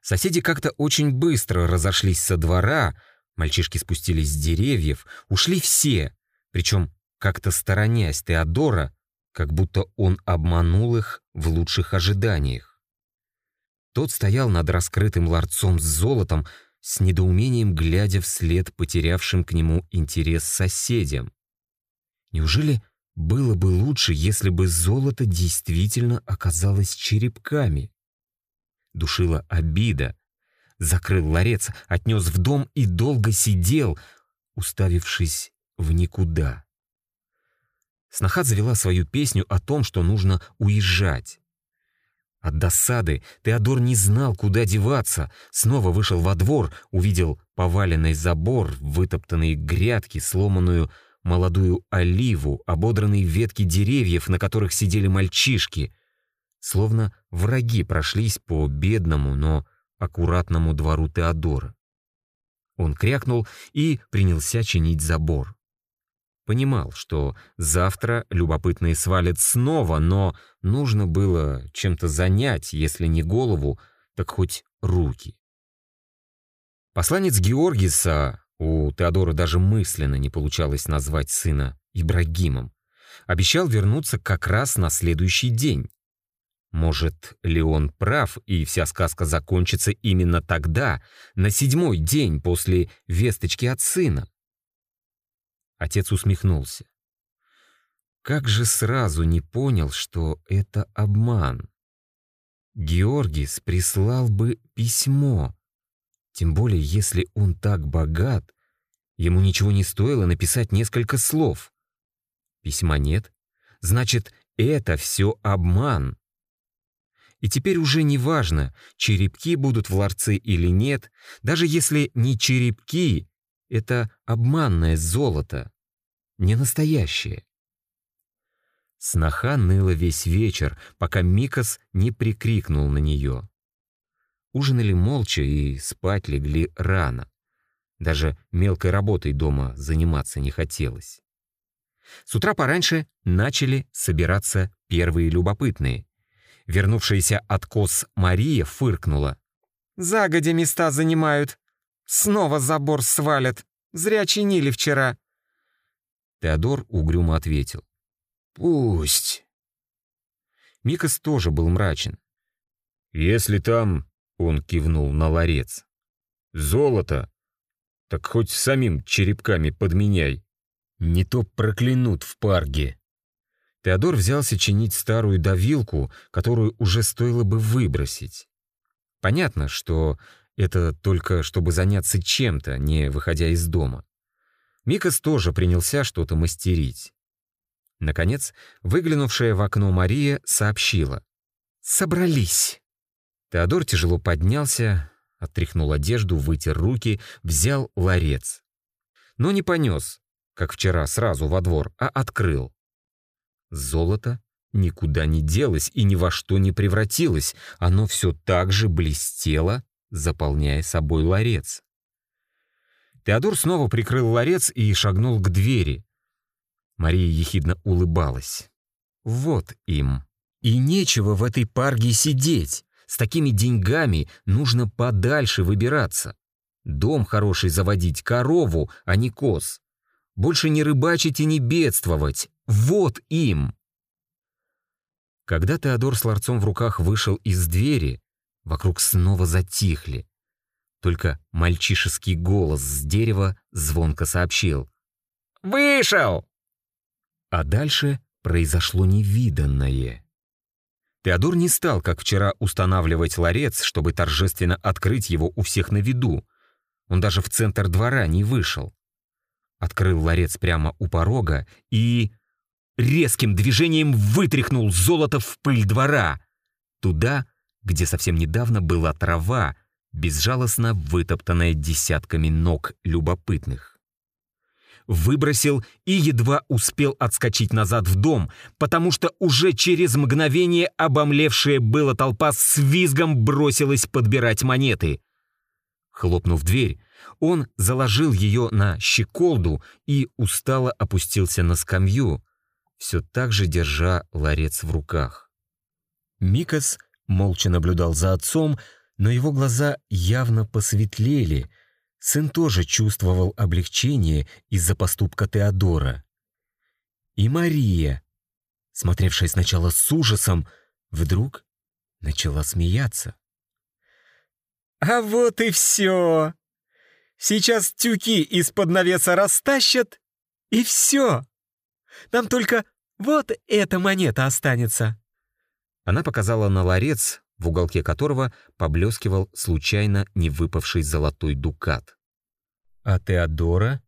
Соседи как-то очень быстро разошлись со двора, мальчишки спустились с деревьев, ушли все, причем как-то сторонясь Теодора, как будто он обманул их в лучших ожиданиях. Тот стоял над раскрытым ларцом с золотом, с недоумением глядя вслед потерявшим к нему интерес соседям. Неужели было бы лучше, если бы золото действительно оказалось черепками? Душила обида. Закрыл ларец, отнес в дом и долго сидел, уставившись в никуда. Сноха завела свою песню о том, что нужно уезжать. От досады Теодор не знал, куда деваться. Снова вышел во двор, увидел поваленный забор, вытоптанные грядки, сломанную молодую оливу, ободранные ветки деревьев, на которых сидели мальчишки. Словно враги прошлись по бедному, но аккуратному двору Теодора. Он крякнул и принялся чинить забор. Понимал, что завтра любопытные свалят снова, но нужно было чем-то занять, если не голову, так хоть руки. Посланец Георгиса, у Теодора даже мысленно не получалось назвать сына Ибрагимом, обещал вернуться как раз на следующий день. Может, Леон прав, и вся сказка закончится именно тогда, на седьмой день после весточки от сына? Отец усмехнулся. Как же сразу не понял, что это обман? Георгис прислал бы письмо. Тем более, если он так богат, ему ничего не стоило написать несколько слов. Письма нет, значит, это все обман. И теперь уже не важно, черепки будут в ларце или нет, даже если не черепки, это обманное золото, не настоящее. Сноха ныла весь вечер, пока Микас не прикрикнул на нее. Ужинали молча и спать легли рано. Даже мелкой работой дома заниматься не хотелось. С утра пораньше начали собираться первые любопытные. Вернувшаяся от кос Мария фыркнула. «Загодя места занимают. Снова забор свалят. Зря чинили вчера». Теодор угрюмо ответил. «Пусть». Микас тоже был мрачен. «Если там...» — он кивнул на ларец. «Золото, так хоть самим черепками подменяй. Не то проклянут в парге». Теодор взялся чинить старую давилку, которую уже стоило бы выбросить. Понятно, что это только чтобы заняться чем-то, не выходя из дома. Микас тоже принялся что-то мастерить. Наконец, выглянувшая в окно Мария сообщила. «Собрались!» Теодор тяжело поднялся, отряхнул одежду, вытер руки, взял ларец. Но не понес, как вчера, сразу во двор, а открыл. Золото никуда не делось и ни во что не превратилось, оно все так же блестело, заполняя собой ларец. Теодор снова прикрыл ларец и шагнул к двери. Мария ехидно улыбалась. Вот им. И нечего в этой парге сидеть. С такими деньгами нужно подальше выбираться. Дом хороший заводить, корову, а не коз. Больше не рыбачить и не бедствовать. Вот им!» Когда Теодор с ларцом в руках вышел из двери, вокруг снова затихли. Только мальчишеский голос с дерева звонко сообщил. «Вышел!» А дальше произошло невиданное. Теодор не стал, как вчера, устанавливать ларец, чтобы торжественно открыть его у всех на виду. Он даже в центр двора не вышел. Открыл ларец прямо у порога и резким движением вытряхнул золото в пыль двора. Туда, где совсем недавно была трава, безжалостно вытоптанная десятками ног любопытных. Выбросил и едва успел отскочить назад в дом, потому что уже через мгновение обомлевшая была толпа с визгом бросилась подбирать монеты. Хлопнув дверь, он заложил ее на щеколду и устало опустился на скамью, все так же держа ларец в руках. Микас молча наблюдал за отцом, но его глаза явно посветлели. Сын тоже чувствовал облегчение из-за поступка Теодора. И Мария, смотревшая сначала с ужасом, вдруг начала смеяться. «А вот и все! Сейчас тюки из-под навеса растащат, и все!» Нам только вот эта монета останется». Она показала на ларец, в уголке которого поблескивал случайно не выпавший золотой дукат. А Теодора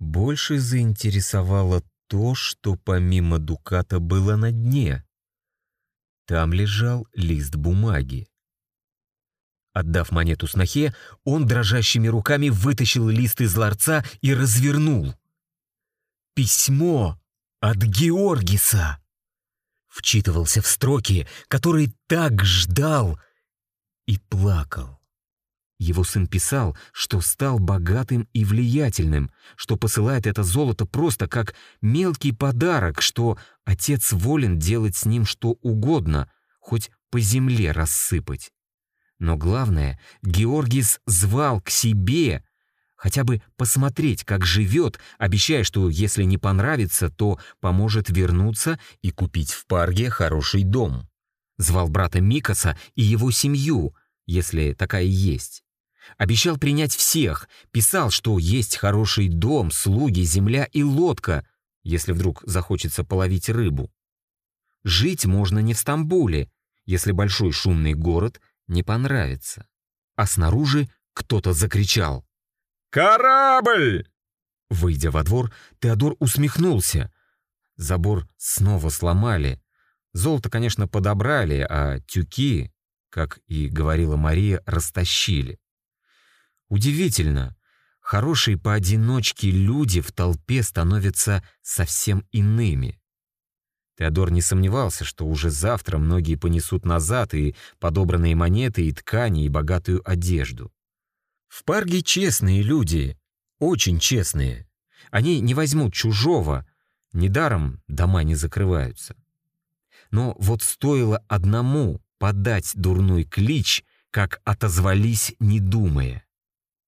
больше заинтересовало то, что помимо дуката было на дне. Там лежал лист бумаги. Отдав монету снохе, он дрожащими руками вытащил лист из ларца и развернул. Письмо от Георгиса. Вчитывался в строки, которые так ждал и плакал. Его сын писал, что стал богатым и влиятельным, что посылает это золото просто как мелкий подарок, что отец волен делать с ним что угодно, хоть по земле рассыпать. Но главное, Георгис звал к себе, хотя бы посмотреть, как живет, обещая, что если не понравится, то поможет вернуться и купить в Парге хороший дом. Звал брата Микоса и его семью, если такая есть. Обещал принять всех, писал, что есть хороший дом, слуги, земля и лодка, если вдруг захочется половить рыбу. Жить можно не в Стамбуле, если большой шумный город не понравится. А снаружи кто-то закричал. «Корабль!» Выйдя во двор, Теодор усмехнулся. Забор снова сломали. Золото, конечно, подобрали, а тюки, как и говорила Мария, растащили. Удивительно, хорошие поодиночке люди в толпе становятся совсем иными. Теодор не сомневался, что уже завтра многие понесут назад и подобранные монеты, и ткани, и богатую одежду. В Парге честные люди, очень честные. Они не возьмут чужого, недаром дома не закрываются. Но вот стоило одному подать дурной клич, как отозвались, не думая.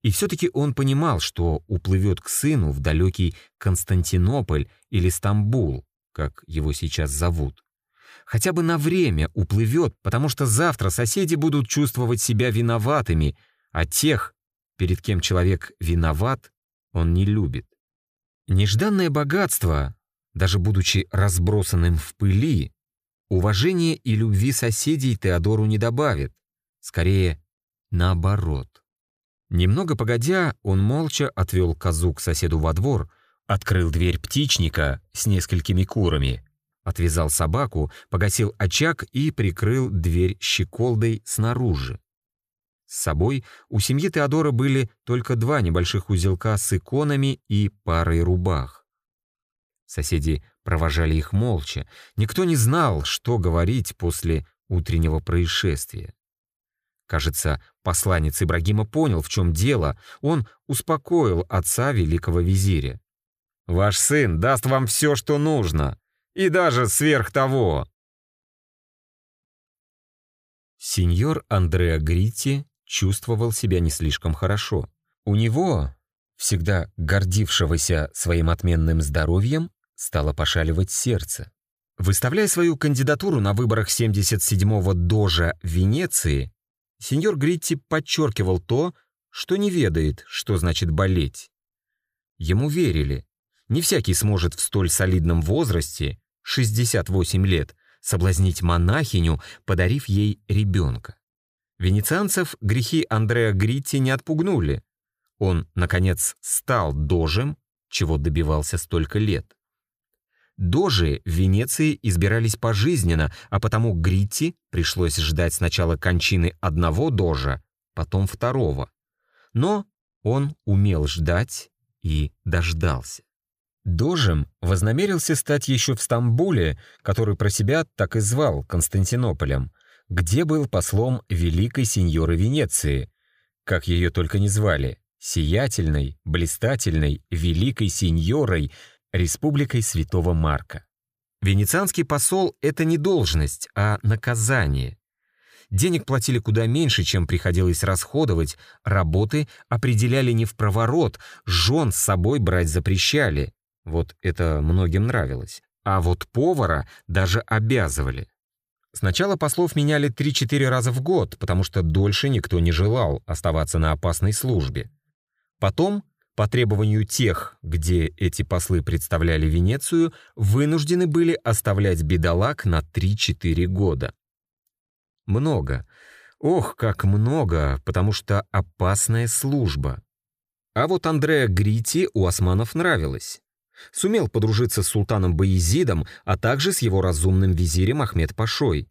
И все-таки он понимал, что уплывет к сыну в далекий Константинополь или Стамбул, как его сейчас зовут. Хотя бы на время уплывет, потому что завтра соседи будут чувствовать себя виноватыми, а тех, перед кем человек виноват, он не любит. Нежданное богатство, даже будучи разбросанным в пыли, уважения и любви соседей Теодору не добавит. Скорее, наоборот. Немного погодя, он молча отвел козу к соседу во двор, Открыл дверь птичника с несколькими курами, отвязал собаку, погасил очаг и прикрыл дверь щеколдой снаружи. С собой у семьи Теодора были только два небольших узелка с иконами и парой рубах. Соседи провожали их молча. Никто не знал, что говорить после утреннего происшествия. Кажется, посланец Ибрагима понял, в чем дело. Он успокоил отца великого визиря. Ваш сын даст вам все, что нужно, и даже сверх того». Сеньор Андреа Гритти чувствовал себя не слишком хорошо. У него, всегда гордившегося своим отменным здоровьем, стало пошаливать сердце. Выставляя свою кандидатуру на выборах 77-го дожа Венеции, сеньор Гритти подчеркивал то, что не ведает, что значит болеть. Ему верили, не всякий сможет в столь солидном возрасте, 68 лет, соблазнить монахиню, подарив ей ребенка. Венецианцев грехи Андреа Гритти не отпугнули. Он, наконец, стал дожем, чего добивался столько лет. Дожи в Венеции избирались пожизненно, а потому Гритти пришлось ждать сначала кончины одного дожа, потом второго. Но он умел ждать и дождался. Дожем вознамерился стать еще в Стамбуле, который про себя так и звал Константинополем, где был послом великой сеньоры Венеции, как ее только не звали, сиятельной, блистательной, великой сеньорой, республикой Святого Марка. Венецианский посол — это не должность, а наказание. Денег платили куда меньше, чем приходилось расходовать, работы определяли не в проворот, жен с собой брать запрещали. Вот это многим нравилось. А вот повара даже обязывали. Сначала послов меняли 3-4 раза в год, потому что дольше никто не желал оставаться на опасной службе. Потом, по требованию тех, где эти послы представляли Венецию, вынуждены были оставлять бедолаг на 3-4 года. Много. Ох, как много, потому что опасная служба. А вот Андреа Грити у османов нравилось. Сумел подружиться с султаном Баезидом, а также с его разумным визирем Ахмед Пашой.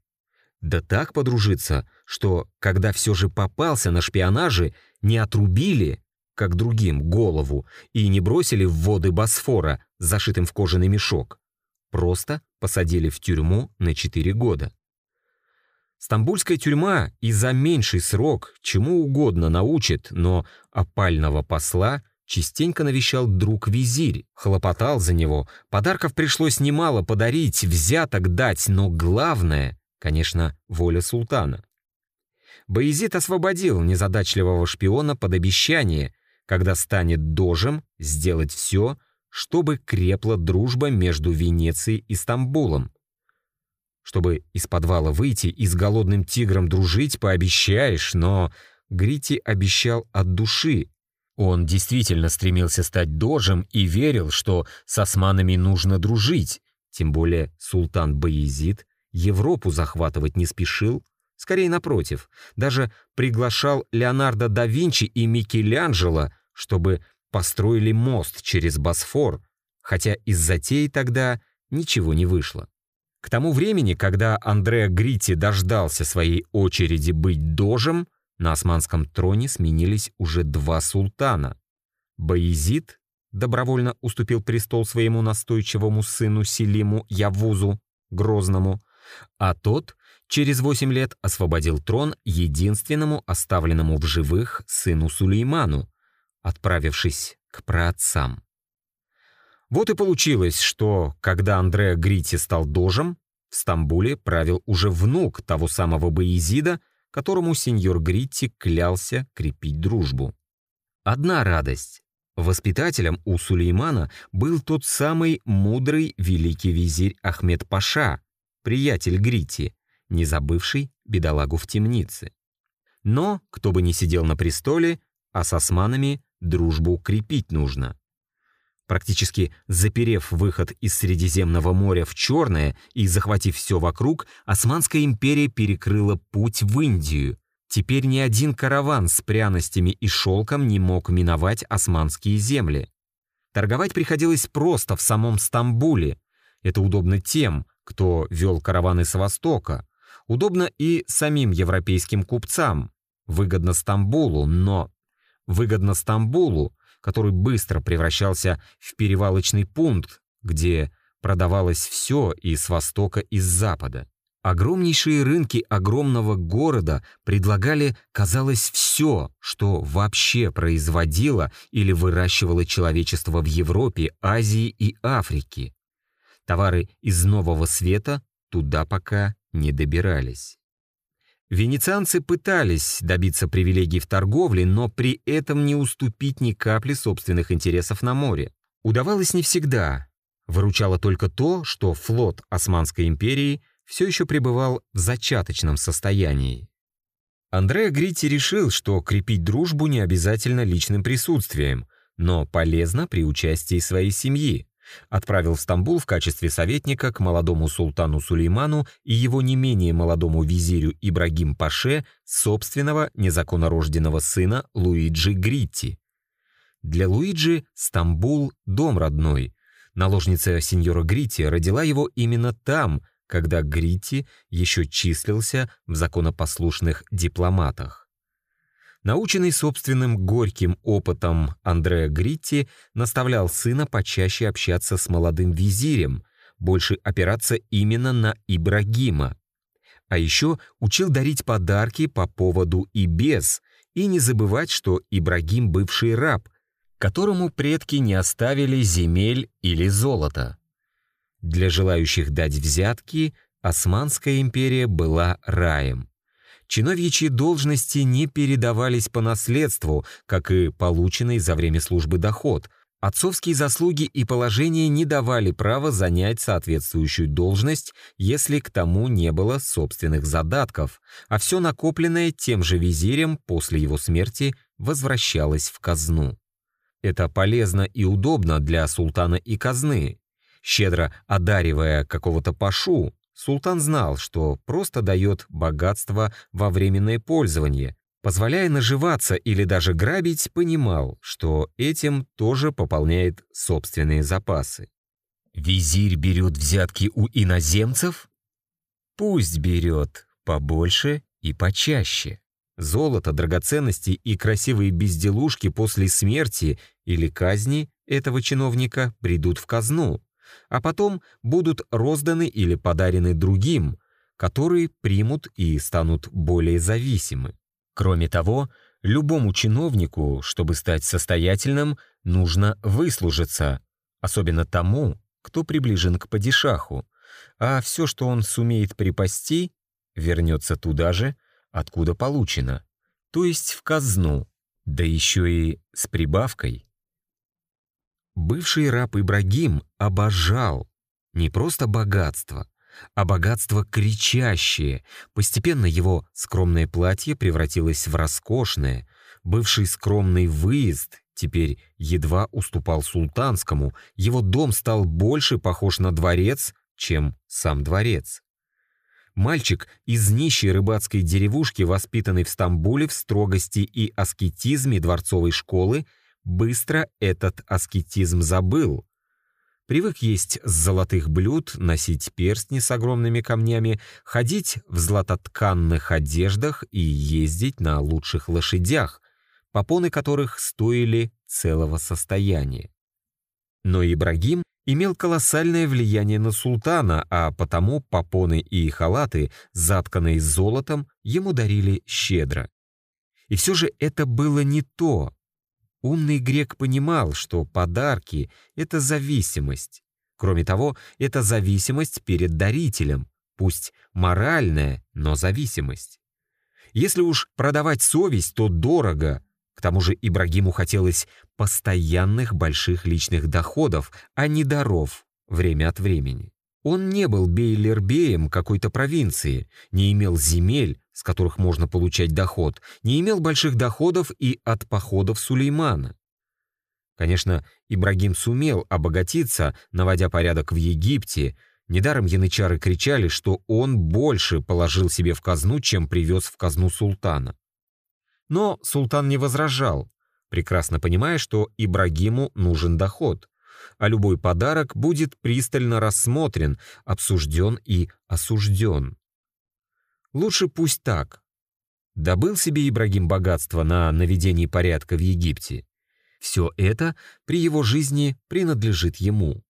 Да так подружиться, что, когда все же попался на шпионаже, не отрубили, как другим, голову и не бросили в воды Босфора, зашитым в кожаный мешок. Просто посадили в тюрьму на 4 года. Стамбульская тюрьма и за меньший срок чему угодно научит, но опального посла частенько навещал друг-визирь, хлопотал за него, подарков пришлось немало подарить, взяток дать, но главное, конечно, воля султана. Боязид освободил незадачливого шпиона под обещание, когда станет дожем, сделать все, чтобы крепла дружба между Венецией и Стамбулом. Чтобы из подвала выйти и с голодным тигром дружить, пообещаешь, но Грити обещал от души. Он действительно стремился стать дожем и верил, что с османами нужно дружить, тем более султан Баязид Европу захватывать не спешил, скорее напротив, даже приглашал Леонардо да Винчи и Микеланджело, чтобы построили мост через Босфор, хотя из затеи тогда ничего не вышло. К тому времени, когда Андреа Грити дождался своей очереди быть дожем, на османском троне сменились уже два султана. Баизид добровольно уступил престол своему настойчивому сыну Селиму Явузу, Грозному, а тот через восемь лет освободил трон единственному оставленному в живых сыну Сулейману, отправившись к праотцам. Вот и получилось, что, когда Андреа Грити стал дожем, в Стамбуле правил уже внук того самого Баизида, которому сеньор Гритти клялся крепить дружбу. Одна радость. Воспитателем у Сулеймана был тот самый мудрый великий визирь Ахмед Паша, приятель Грити, не забывший бедолагу в темнице. Но, кто бы ни сидел на престоле, а с османами дружбу укрепить нужно. Практически заперев выход из Средиземного моря в Черное и захватив все вокруг, Османская империя перекрыла путь в Индию. Теперь ни один караван с пряностями и шелком не мог миновать османские земли. Торговать приходилось просто в самом Стамбуле. Это удобно тем, кто вел караваны с востока. Удобно и самим европейским купцам. Выгодно Стамбулу, но выгодно Стамбулу, который быстро превращался в перевалочный пункт, где продавалось все и с востока, и с запада. Огромнейшие рынки огромного города предлагали, казалось, все, что вообще производило или выращивало человечество в Европе, Азии и Африке. Товары из Нового Света туда пока не добирались. Венецианцы пытались добиться привилегий в торговле, но при этом не уступить ни капли собственных интересов на море. Удавалось не всегда. Выручало только то, что флот Османской империи все еще пребывал в зачаточном состоянии. Андреа Грити решил, что крепить дружбу не обязательно личным присутствием, но полезно при участии своей семьи отправил в Стамбул в качестве советника к молодому султану Сулейману и его не менее молодому визирю Ибрагим Паше собственного незаконнорожденного сына Луиджи Гритти. Для Луиджи Стамбул — дом родной. Наложница сеньора Гритти родила его именно там, когда Гритти еще числился в законопослушных дипломатах. Наученный собственным горьким опытом Андреа Гритти наставлял сына почаще общаться с молодым визирем, больше опираться именно на Ибрагима. А еще учил дарить подарки по поводу и без, и не забывать, что Ибрагим бывший раб, которому предки не оставили земель или золота. Для желающих дать взятки Османская империя была раем. Чиновьичьи должности не передавались по наследству, как и полученный за время службы доход. Отцовские заслуги и положение не давали права занять соответствующую должность, если к тому не было собственных задатков, а все накопленное тем же визирем после его смерти возвращалось в казну. Это полезно и удобно для султана и казны. Щедро одаривая какого-то пашу, Султан знал, что просто дает богатство во временное пользование, позволяя наживаться или даже грабить, понимал, что этим тоже пополняет собственные запасы. Визирь берет взятки у иноземцев? Пусть берет побольше и почаще. Золото, драгоценности и красивые безделушки после смерти или казни этого чиновника придут в казну, а потом будут розданы или подарены другим, которые примут и станут более зависимы. Кроме того, любому чиновнику, чтобы стать состоятельным, нужно выслужиться, особенно тому, кто приближен к падишаху, а все, что он сумеет припасти, вернется туда же, откуда получено, то есть в казну, да еще и с прибавкой. Бывший раб Ибрагим обожал не просто богатство, а богатство кричащее. Постепенно его скромное платье превратилось в роскошное. Бывший скромный выезд теперь едва уступал султанскому. Его дом стал больше похож на дворец, чем сам дворец. Мальчик из нищей рыбацкой деревушки, воспитанный в Стамбуле в строгости и аскетизме дворцовой школы, быстро этот аскетизм забыл. Привык есть с золотых блюд, носить перстни с огромными камнями, ходить в златотканных одеждах и ездить на лучших лошадях, попоны которых стоили целого состояния. Но Ибрагим имел колоссальное влияние на султана, а потому попоны и халаты, затканные золотом, ему дарили щедро. И все же это было не то. Умный грек понимал, что подарки — это зависимость. Кроме того, это зависимость перед дарителем, пусть моральная, но зависимость. Если уж продавать совесть, то дорого, к тому же Ибрагиму хотелось постоянных больших личных доходов, а не даров время от времени. Он не был бейлербеем какой-то провинции, не имел земель, с которых можно получать доход, не имел больших доходов и от походов Сулеймана. Конечно, Ибрагим сумел обогатиться, наводя порядок в Египте. Недаром янычары кричали, что он больше положил себе в казну, чем привез в казну султана. Но султан не возражал, прекрасно понимая, что Ибрагиму нужен доход, а любой подарок будет пристально рассмотрен, обсужден и осужден. Лучше пусть так. Добыл себе Ибрагим богатство на наведении порядка в Египте. Все это при его жизни принадлежит ему.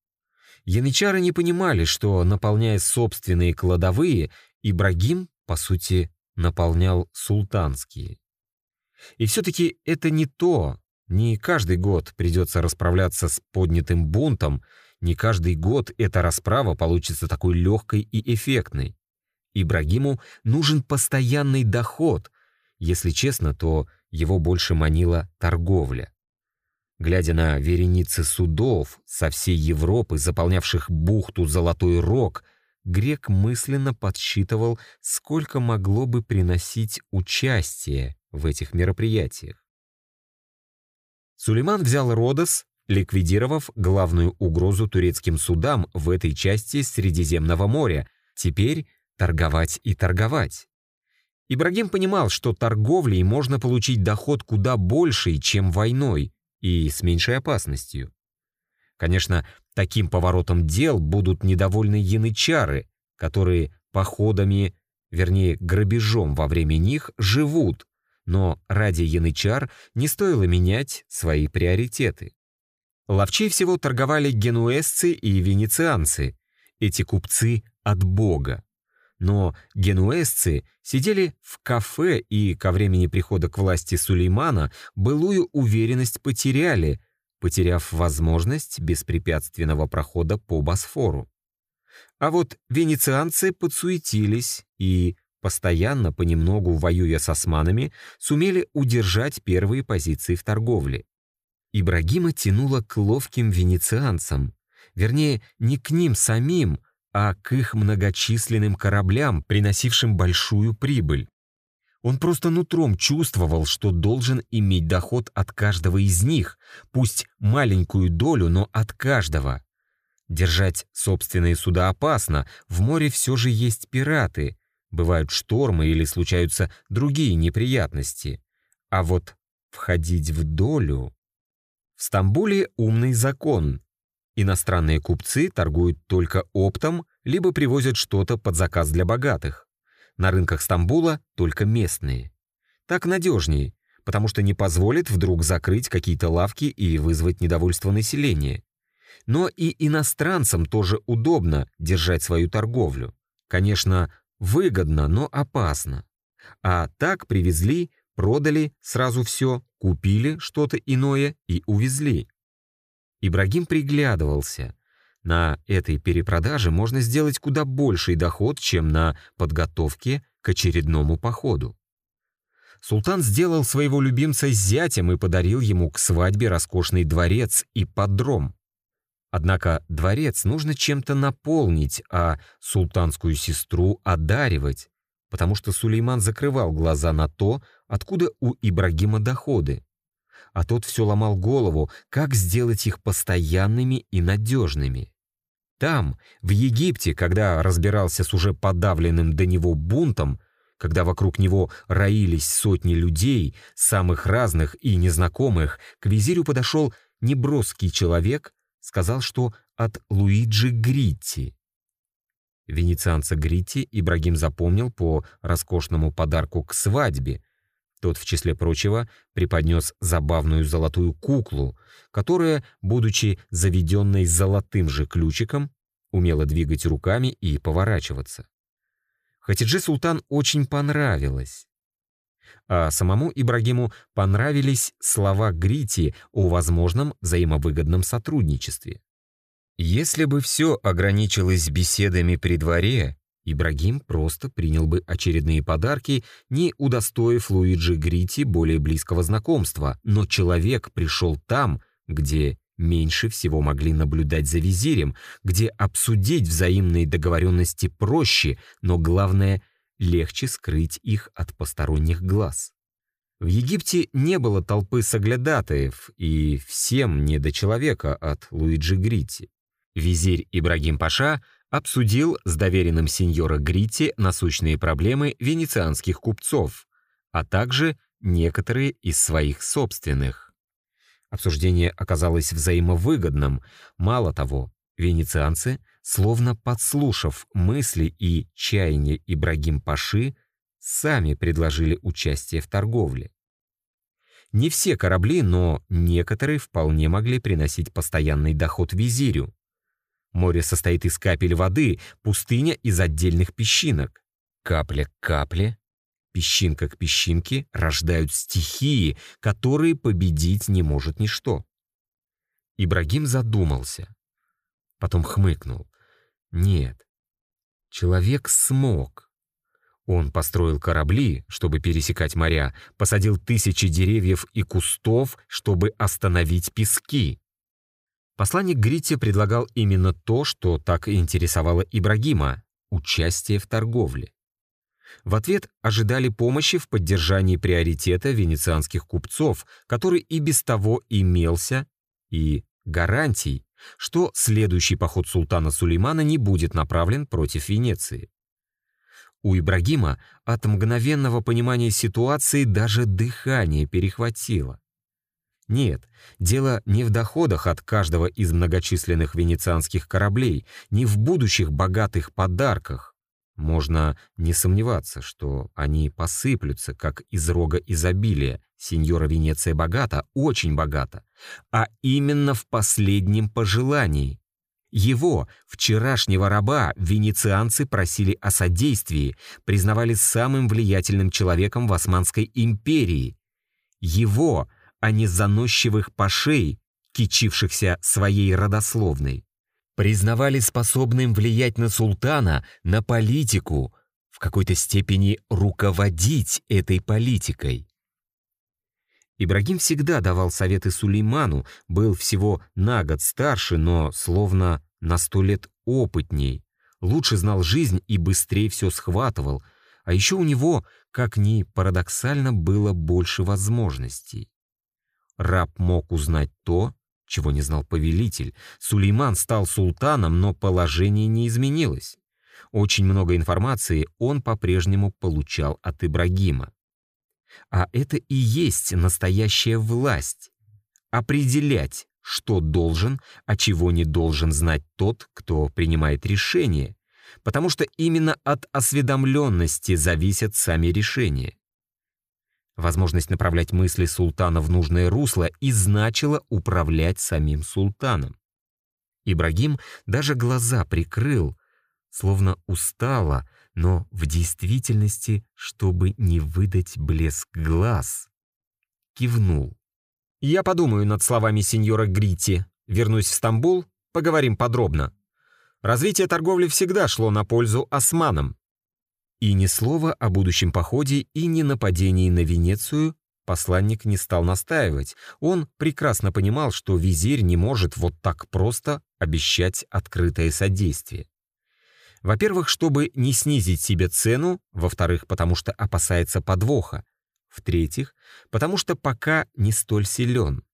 Янычары не понимали, что, наполняя собственные кладовые, Ибрагим, по сути, наполнял султанские. И все-таки это не то. Не каждый год придется расправляться с поднятым бунтом, не каждый год эта расправа получится такой легкой и эффектной. Ибрагиму нужен постоянный доход. Если честно, то его больше манила торговля. Глядя на вереницы судов со всей Европы, заполнявших бухту Золотой Рог, грек мысленно подсчитывал, сколько могло бы приносить участие в этих мероприятиях. Сулейман взял Родос, ликвидировав главную угрозу турецким судам в этой части Средиземного моря, теперь торговать и торговать. Ибрагим понимал, что торговлей можно получить доход куда больший, чем войной, и с меньшей опасностью. Конечно, таким поворотом дел будут недовольны янычары, которые походами, вернее грабежом во время них, живут, но ради янычар не стоило менять свои приоритеты. Ловчей всего торговали генуэзцы и венецианцы, эти купцы от бога. Но генуэзцы сидели в кафе и ко времени прихода к власти Сулеймана былую уверенность потеряли, потеряв возможность беспрепятственного прохода по Босфору. А вот венецианцы подсуетились и постоянно, понемногу воюя с османами, сумели удержать первые позиции в торговле. Ибрагима тянуло к ловким венецианцам, вернее, не к ним самим, а к их многочисленным кораблям, приносившим большую прибыль. Он просто нутром чувствовал, что должен иметь доход от каждого из них, пусть маленькую долю, но от каждого. Держать собственные суда опасно, в море все же есть пираты, Бывают штормы или случаются другие неприятности. А вот входить в долю... В Стамбуле умный закон. Иностранные купцы торгуют только оптом, либо привозят что-то под заказ для богатых. На рынках Стамбула только местные. Так надежнее, потому что не позволит вдруг закрыть какие-то лавки и вызвать недовольство населения. Но и иностранцам тоже удобно держать свою торговлю. Конечно, Выгодно, но опасно. А так привезли, продали сразу все, купили что-то иное и увезли. Ибрагим приглядывался. На этой перепродаже можно сделать куда больший доход, чем на подготовке к очередному походу. Султан сделал своего любимца зятем и подарил ему к свадьбе роскошный дворец и подром. Однако дворец нужно чем-то наполнить, а султанскую сестру одаривать, потому что Сулейман закрывал глаза на то, откуда у Ибрагима доходы. А тот все ломал голову, как сделать их постоянными и надежными. Там, в Египте, когда разбирался с уже подавленным до него бунтом, когда вокруг него роились сотни людей, самых разных и незнакомых, к визирю подошел неброский человек, сказал, что от Луиджи Гритти. Венецианца Гритти Ибрагим запомнил по роскошному подарку к свадьбе. Тот, в числе прочего, преподнес забавную золотую куклу, которая, будучи заведенной золотым же ключиком, умела двигать руками и поворачиваться. Хатиджи Султан очень понравилось. А самому Ибрагиму понравились слова Грити о возможном взаимовыгодном сотрудничестве. Если бы все ограничилось беседами при дворе, Ибрагим просто принял бы очередные подарки, не удостоив Луиджи Грити более близкого знакомства, но человек пришел там, где меньше всего могли наблюдать за визирем, где обсудить взаимные договоренности проще, но главное, легче скрыть их от посторонних глаз. В Египте не было толпы соглядатаев, и всем не до человека от Луиджи Грити. Визирь Ибрагим Паша обсудил с доверенным сеньора Грити насущные проблемы венецианских купцов, а также некоторые из своих собственных. Обсуждение оказалось взаимовыгодным. Мало того, венецианцы, словно подслушав мысли и чаяния Ибрагим Паши, сами предложили участие в торговле. Не все корабли, но некоторые вполне могли приносить постоянный доход визирю. Море состоит из капель воды, пустыня из отдельных песчинок. Капля к капле песчинка к песчинке рождают стихии, которые победить не может ничто. Ибрагим задумался. Потом хмыкнул. Нет, человек смог. Он построил корабли, чтобы пересекать моря, посадил тысячи деревьев и кустов, чтобы остановить пески. Посланник Грити предлагал именно то, что так интересовало Ибрагима — участие в торговле. В ответ ожидали помощи в поддержании приоритета венецианских купцов, который и без того имелся, и гарантий, что следующий поход султана Сулеймана не будет направлен против Венеции. У Ибрагима от мгновенного понимания ситуации даже дыхание перехватило. Нет, дело не в доходах от каждого из многочисленных венецианских кораблей, не в будущих богатых подарках, можно не сомневаться, что они посыплются, как из рога изобилия. Сеньора Венеция богата, очень богата. А именно в последнем пожелании. Его, вчерашнего раба, венецианцы просили о содействии, признавали самым влиятельным человеком в Османской империи. Его, а не заносчивых пашей, кичившихся своей родословной признавали способным влиять на султана, на политику, в какой-то степени руководить этой политикой. Ибрагим всегда давал советы Сулейману, был всего на год старше, но словно на сто лет опытней, лучше знал жизнь и быстрее все схватывал, а еще у него, как ни парадоксально, было больше возможностей. Раб мог узнать то, чего не знал повелитель. Сулейман стал султаном, но положение не изменилось. Очень много информации он по-прежнему получал от Ибрагима. А это и есть настоящая власть. Определять, что должен, а чего не должен знать тот, кто принимает решение, потому что именно от осведомленности зависят сами решения. Возможность направлять мысли султана в нужное русло и значила управлять самим султаном. Ибрагим даже глаза прикрыл, словно устало, но в действительности, чтобы не выдать блеск глаз. Кивнул. «Я подумаю над словами сеньора Грити. Вернусь в Стамбул, поговорим подробно. Развитие торговли всегда шло на пользу османам. И ни слова о будущем походе и ни нападении на Венецию посланник не стал настаивать. Он прекрасно понимал, что визирь не может вот так просто обещать открытое содействие. Во-первых, чтобы не снизить себе цену, во-вторых, потому что опасается подвоха, в-третьих, потому что пока не столь силен.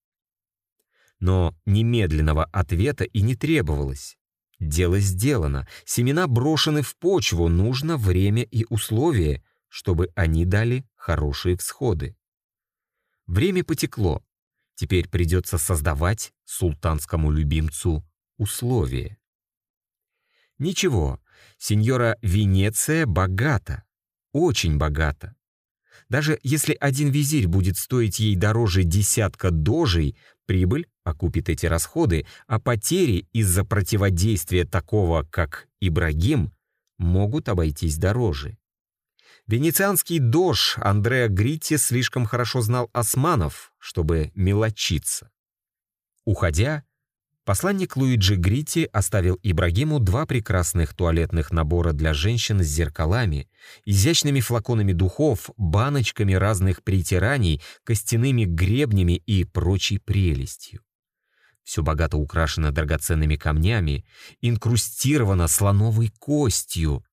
Но немедленного ответа и не требовалось. Дело сделано, семена брошены в почву, нужно время и условия, чтобы они дали хорошие всходы. Время потекло. Теперь придется создавать султанскому любимцу условия. Ничего, сеньора Венеция богата, очень богата. Даже если один визирь будет стоить ей дороже десятка дожей, прибыль окупит эти расходы, а потери из-за противодействия такого, как Ибрагим, могут обойтись дороже. Венецианский дож Андреа Гритти слишком хорошо знал османов, чтобы мелочиться. Уходя, Посланник Луиджи Грити оставил Ибрагиму два прекрасных туалетных набора для женщин с зеркалами, изящными флаконами духов, баночками разных притираний, костяными гребнями и прочей прелестью. Все богато украшено драгоценными камнями, инкрустировано слоновой костью.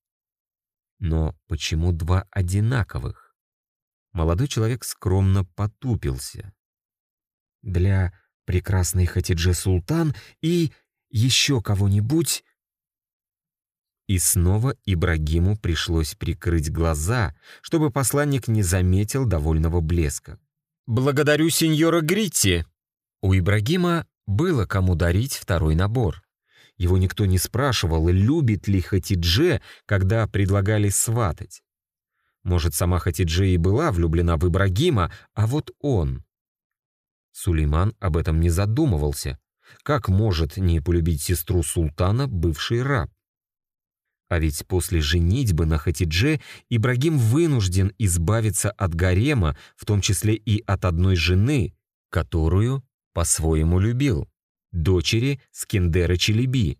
Но почему два одинаковых? Молодой человек скромно потупился. Для прекрасный Хатидже Султан и еще кого-нибудь. И снова Ибрагиму пришлось прикрыть глаза, чтобы посланник не заметил довольного блеска. «Благодарю сеньора Гритти!» У Ибрагима было кому дарить второй набор. Его никто не спрашивал, любит ли Хатидже, когда предлагали сватать. Может, сама Хатидже и была влюблена в Ибрагима, а вот он... Сулейман об этом не задумывался. Как может не полюбить сестру султана бывший раб? А ведь после женитьбы на Хатидже Ибрагим вынужден избавиться от гарема, в том числе и от одной жены, которую по-своему любил, дочери Скендера Челеби.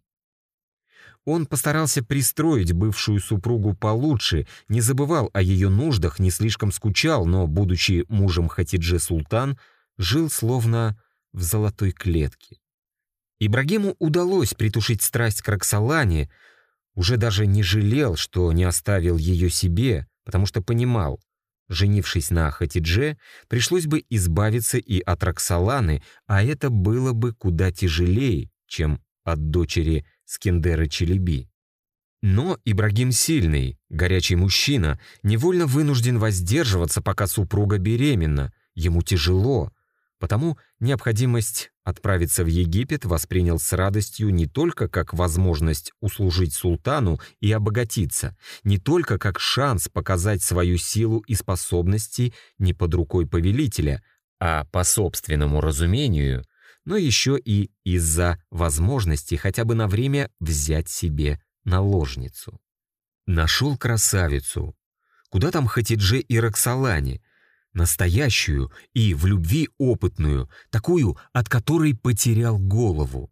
Он постарался пристроить бывшую супругу получше, не забывал о ее нуждах, не слишком скучал, но, будучи мужем Хатидже Султан, жил словно в золотой клетке. Ибрагиму удалось притушить страсть к Роксолане, уже даже не жалел, что не оставил ее себе, потому что понимал, женившись на Хатидже, пришлось бы избавиться и от Роксоланы, а это было бы куда тяжелее, чем от дочери Скендера Челеби. Но Ибрагим сильный, горячий мужчина, невольно вынужден воздерживаться, пока супруга беременна. Ему тяжело, Потому необходимость отправиться в Египет воспринял с радостью не только как возможность услужить султану и обогатиться, не только как шанс показать свою силу и способности не под рукой повелителя, а по собственному разумению, но еще и из-за возможности хотя бы на время взять себе наложницу. Нашел красавицу. Куда там Хатидже и Роксолане? Настоящую и в любви опытную, такую, от которой потерял голову.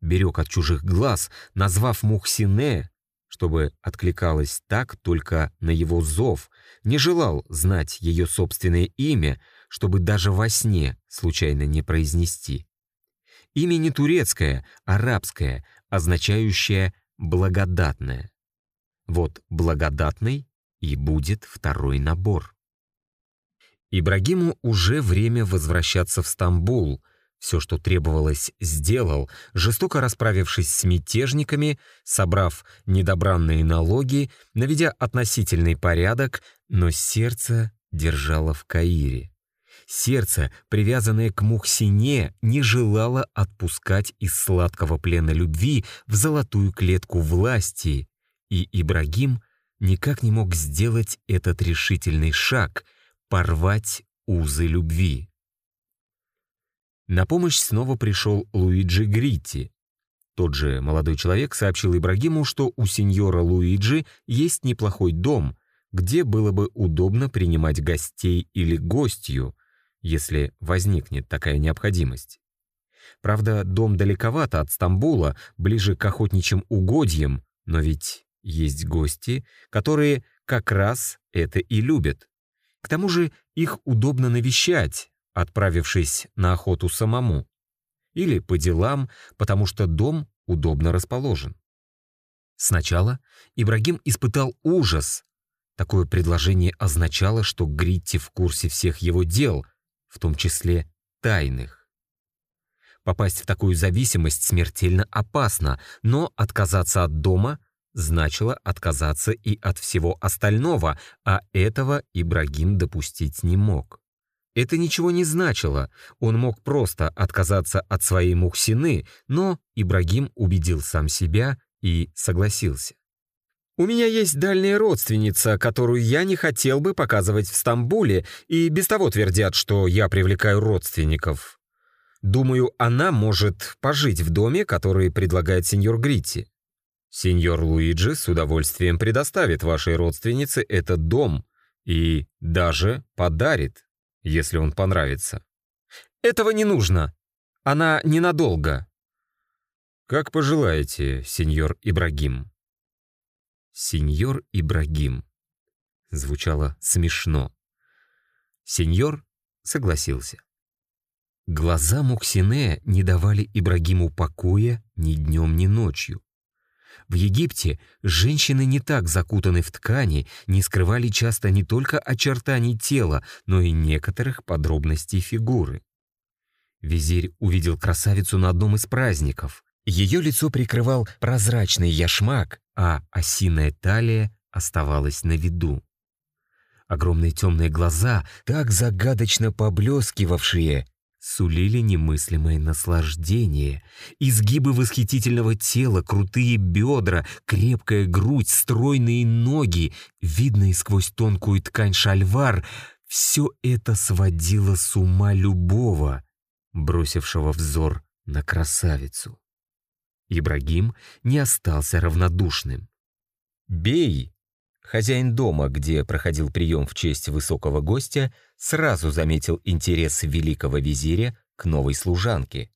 Берег от чужих глаз, назвав Мухсине, чтобы откликалась так только на его зов, не желал знать ее собственное имя, чтобы даже во сне случайно не произнести. Имя не турецкое, арабское, означающее «благодатное». Вот благодатный и будет второй набор. Ибрагиму уже время возвращаться в Стамбул. Все, что требовалось, сделал, жестоко расправившись с мятежниками, собрав недобранные налоги, наведя относительный порядок, но сердце держало в Каире. Сердце, привязанное к Мухсине, не желало отпускать из сладкого плена любви в золотую клетку власти, и Ибрагим никак не мог сделать этот решительный шаг — порвать узы любви. На помощь снова пришел Луиджи Гритти. Тот же молодой человек сообщил Ибрагиму, что у сеньора Луиджи есть неплохой дом, где было бы удобно принимать гостей или гостью, если возникнет такая необходимость. Правда, дом далековато от Стамбула, ближе к охотничьим угодьям, но ведь есть гости, которые как раз это и любят К тому же их удобно навещать, отправившись на охоту самому. Или по делам, потому что дом удобно расположен. Сначала Ибрагим испытал ужас. Такое предложение означало, что Гритти в курсе всех его дел, в том числе тайных. Попасть в такую зависимость смертельно опасно, но отказаться от дома значило отказаться и от всего остального, а этого Ибрагим допустить не мог. Это ничего не значило, он мог просто отказаться от своей Мухсины, но Ибрагим убедил сам себя и согласился. «У меня есть дальняя родственница, которую я не хотел бы показывать в Стамбуле, и без того твердят, что я привлекаю родственников. Думаю, она может пожить в доме, который предлагает сеньор Гритти. Сеньор Луиджи с удовольствием предоставит вашей родственнице этот дом и даже подарит, если он понравится. Этого не нужно. Она ненадолго. «Как пожелаете, сеньор Ибрагим». «Сеньор Ибрагим». Звучало смешно. Сеньор согласился. Глаза Муксине не давали Ибрагиму покоя ни днем, ни ночью. В Египте женщины не так закутаны в ткани, не скрывали часто не только очертаний тела, но и некоторых подробностей фигуры. Визирь увидел красавицу на одном из праздников. Ее лицо прикрывал прозрачный яшмак, а осиная талия оставалась на виду. Огромные темные глаза, так загадочно поблескивавшие, сулили немыслимое наслаждение. Изгибы восхитительного тела, крутые бедра, крепкая грудь, стройные ноги, видные сквозь тонкую ткань шальвар — все это сводило с ума любого, бросившего взор на красавицу. Ибрагим не остался равнодушным. «Бей!» Хозяин дома, где проходил прием в честь высокого гостя, сразу заметил интерес великого визиря к новой служанке.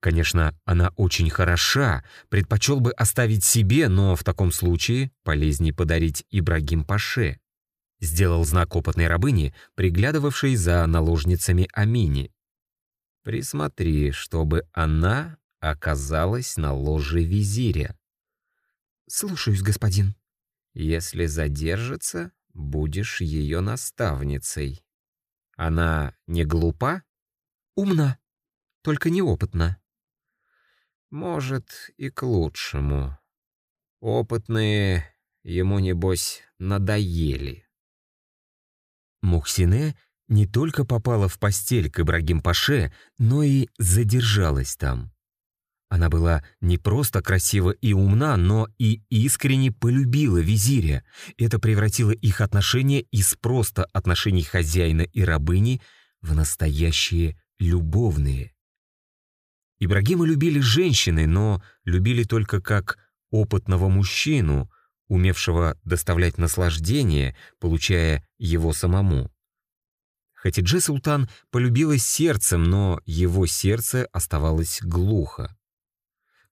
Конечно, она очень хороша, предпочел бы оставить себе, но в таком случае полезнее подарить Ибрагим Паше. Сделал знак опытной рабыни, приглядывавшей за наложницами Амини. «Присмотри, чтобы она оказалась на ложе визиря. «Слушаюсь, господин». «Если задержится, будешь ее наставницей. Она не глупа?» «Умна, только неопытна». «Может, и к лучшему. Опытные ему, небось, надоели». Мухсине не только попала в постель к Ибрагим-Паше, но и задержалась там. Она была не просто красива и умна, но и искренне полюбила визиря. Это превратило их отношения из просто отношений хозяина и рабыни в настоящие любовные. Ибрагима любили женщины, но любили только как опытного мужчину, умевшего доставлять наслаждение, получая его самому. Хатидже Султан полюбила сердцем, но его сердце оставалось глухо.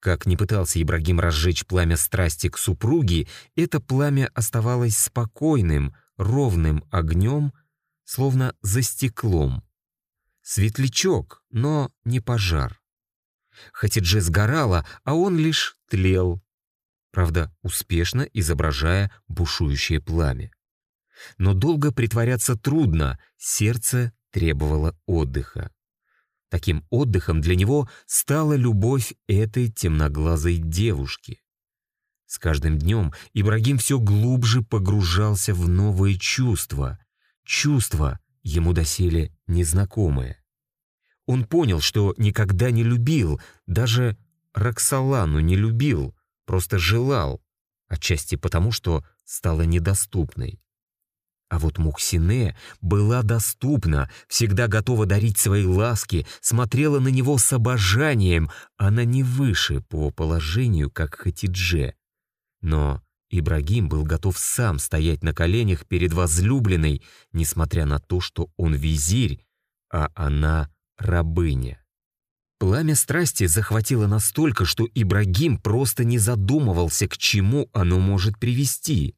Как ни пытался Ибрагим разжечь пламя страсти к супруге, это пламя оставалось спокойным, ровным огнем, словно за стеклом. Светлячок, но не пожар. Хатидже сгорала, а он лишь тлел, правда, успешно изображая бушующее пламя. Но долго притворяться трудно, сердце требовало отдыха. Таким отдыхом для него стала любовь этой темноглазой девушки. С каждым днем Ибрагим все глубже погружался в новые чувства. Чувства ему доселе незнакомые. Он понял, что никогда не любил, даже Роксолану не любил, просто желал, отчасти потому, что стала недоступной. А вот Мухсине была доступна, всегда готова дарить свои ласки, смотрела на него с обожанием. Она не выше по положению, как Хатидже. Но Ибрагим был готов сам стоять на коленях перед возлюбленной, несмотря на то, что он визирь, а она рабыня. Пламя страсти захватило настолько, что Ибрагим просто не задумывался, к чему оно может привести.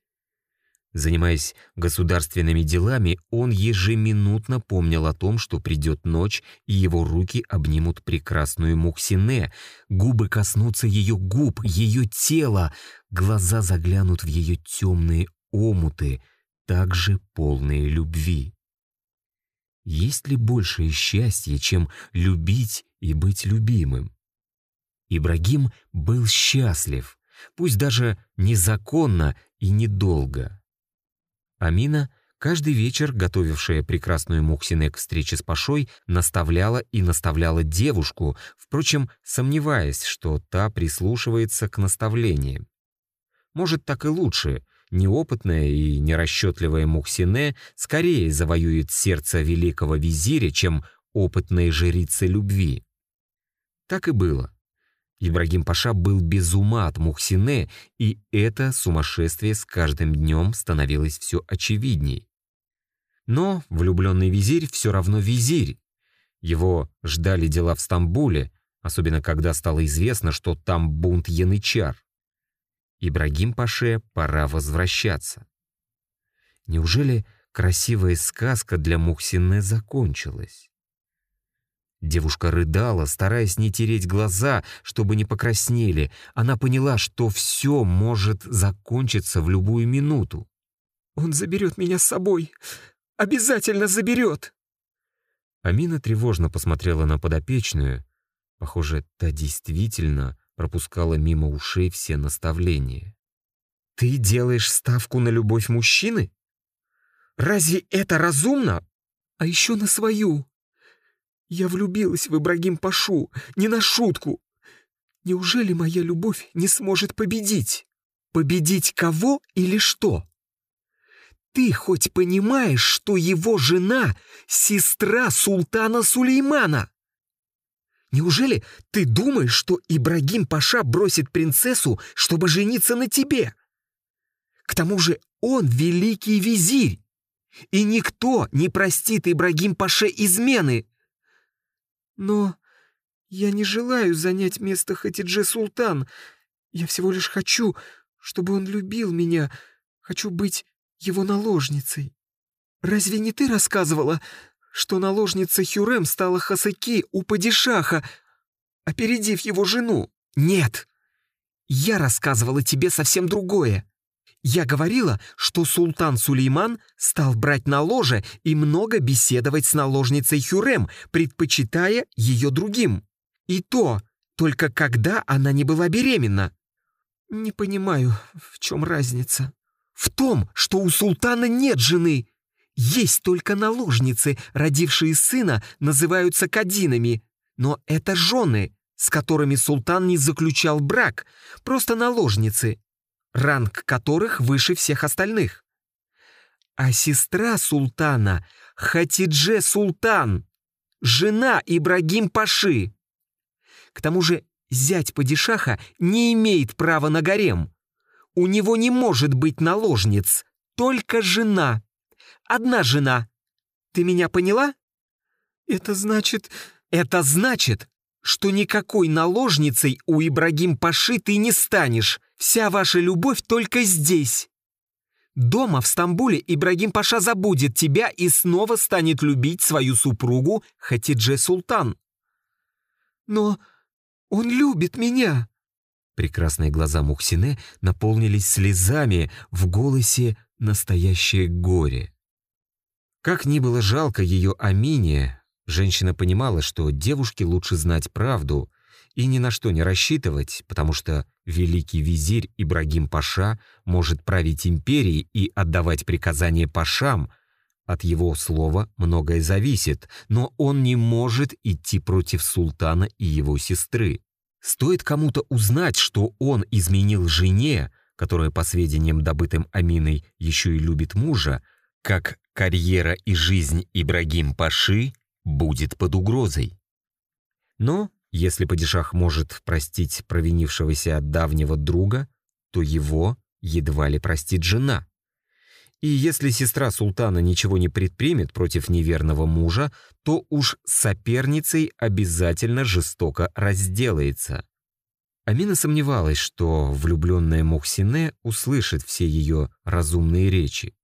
Занимаясь государственными делами, он ежеминутно помнил о том, что придет ночь, и его руки обнимут прекрасную Мухсине, губы коснутся ее губ, ее тела, глаза заглянут в ее темные омуты, также полные любви. Есть ли большее счастье, чем любить и быть любимым? Ибрагим был счастлив, пусть даже незаконно и недолго. Амина, каждый вечер, готовившая прекрасную Мухсине к встрече с Пашой, наставляла и наставляла девушку, впрочем, сомневаясь, что та прислушивается к наставлениям. Может, так и лучше. Неопытная и нерасчетливая Мухсине скорее завоюет сердце великого визиря, чем опытная жрица любви. Так и было. Ибрагим Паша был без ума от Мухсине, и это сумасшествие с каждым днем становилось все очевидней. Но влюбленный визирь все равно визирь. Его ждали дела в Стамбуле, особенно когда стало известно, что там бунт янычар. Ибрагим Паше пора возвращаться. Неужели красивая сказка для Мухсине закончилась? Девушка рыдала, стараясь не тереть глаза, чтобы не покраснели. Она поняла, что все может закончиться в любую минуту. «Он заберет меня с собой! Обязательно заберет!» Амина тревожно посмотрела на подопечную. Похоже, та действительно пропускала мимо ушей все наставления. «Ты делаешь ставку на любовь мужчины? Разве это разумно? А еще на свою!» Я влюбилась в Ибрагим Пашу, не на шутку. Неужели моя любовь не сможет победить? Победить кого или что? Ты хоть понимаешь, что его жена — сестра султана Сулеймана? Неужели ты думаешь, что Ибрагим Паша бросит принцессу, чтобы жениться на тебе? К тому же он великий визирь, и никто не простит Ибрагим Паше измены. Но я не желаю занять место Хатидже Султан. Я всего лишь хочу, чтобы он любил меня. Хочу быть его наложницей. Разве не ты рассказывала, что наложница Хюрем стала Хасаки у падишаха, опередив его жену? Нет. Я рассказывала тебе совсем другое. Я говорила, что султан Сулейман стал брать на ложе и много беседовать с наложницей Хюрем, предпочитая ее другим. И то, только когда она не была беременна. Не понимаю, в чем разница. В том, что у султана нет жены. Есть только наложницы, родившие сына, называются кадинами. Но это жены, с которыми султан не заключал брак, просто наложницы ранг которых выше всех остальных. А сестра султана Хатидже Султан, жена Ибрагим Паши. К тому же зять падишаха не имеет права на гарем. У него не может быть наложниц, только жена. Одна жена. Ты меня поняла? Это значит... Это значит, что никакой наложницей у Ибрагим Паши ты не станешь. Вся ваша любовь только здесь. Дома в Стамбуле Ибрагим Паша забудет тебя и снова станет любить свою супругу Хатидже Султан. Но он любит меня. Прекрасные глаза Мухсине наполнились слезами, в голосе настоящее горе. Как ни было жалко ее Амине, Женщина понимала, что девушке лучше знать правду и ни на что не рассчитывать, потому что великий визирь Ибрагим Паша может править империей и отдавать приказания пашам. От его слова многое зависит, но он не может идти против султана и его сестры. Стоит кому-то узнать, что он изменил жене, которая, по сведениям, добытым Аминой, еще и любит мужа, как карьера и жизнь Ибрагим Паши будет под угрозой. Но если падишах может простить провинившегося от давнего друга, то его едва ли простит жена. И если сестра султана ничего не предпримет против неверного мужа, то уж соперницей обязательно жестоко разделается. Амина сомневалась, что влюбленная Мухсине услышит все ее разумные речи.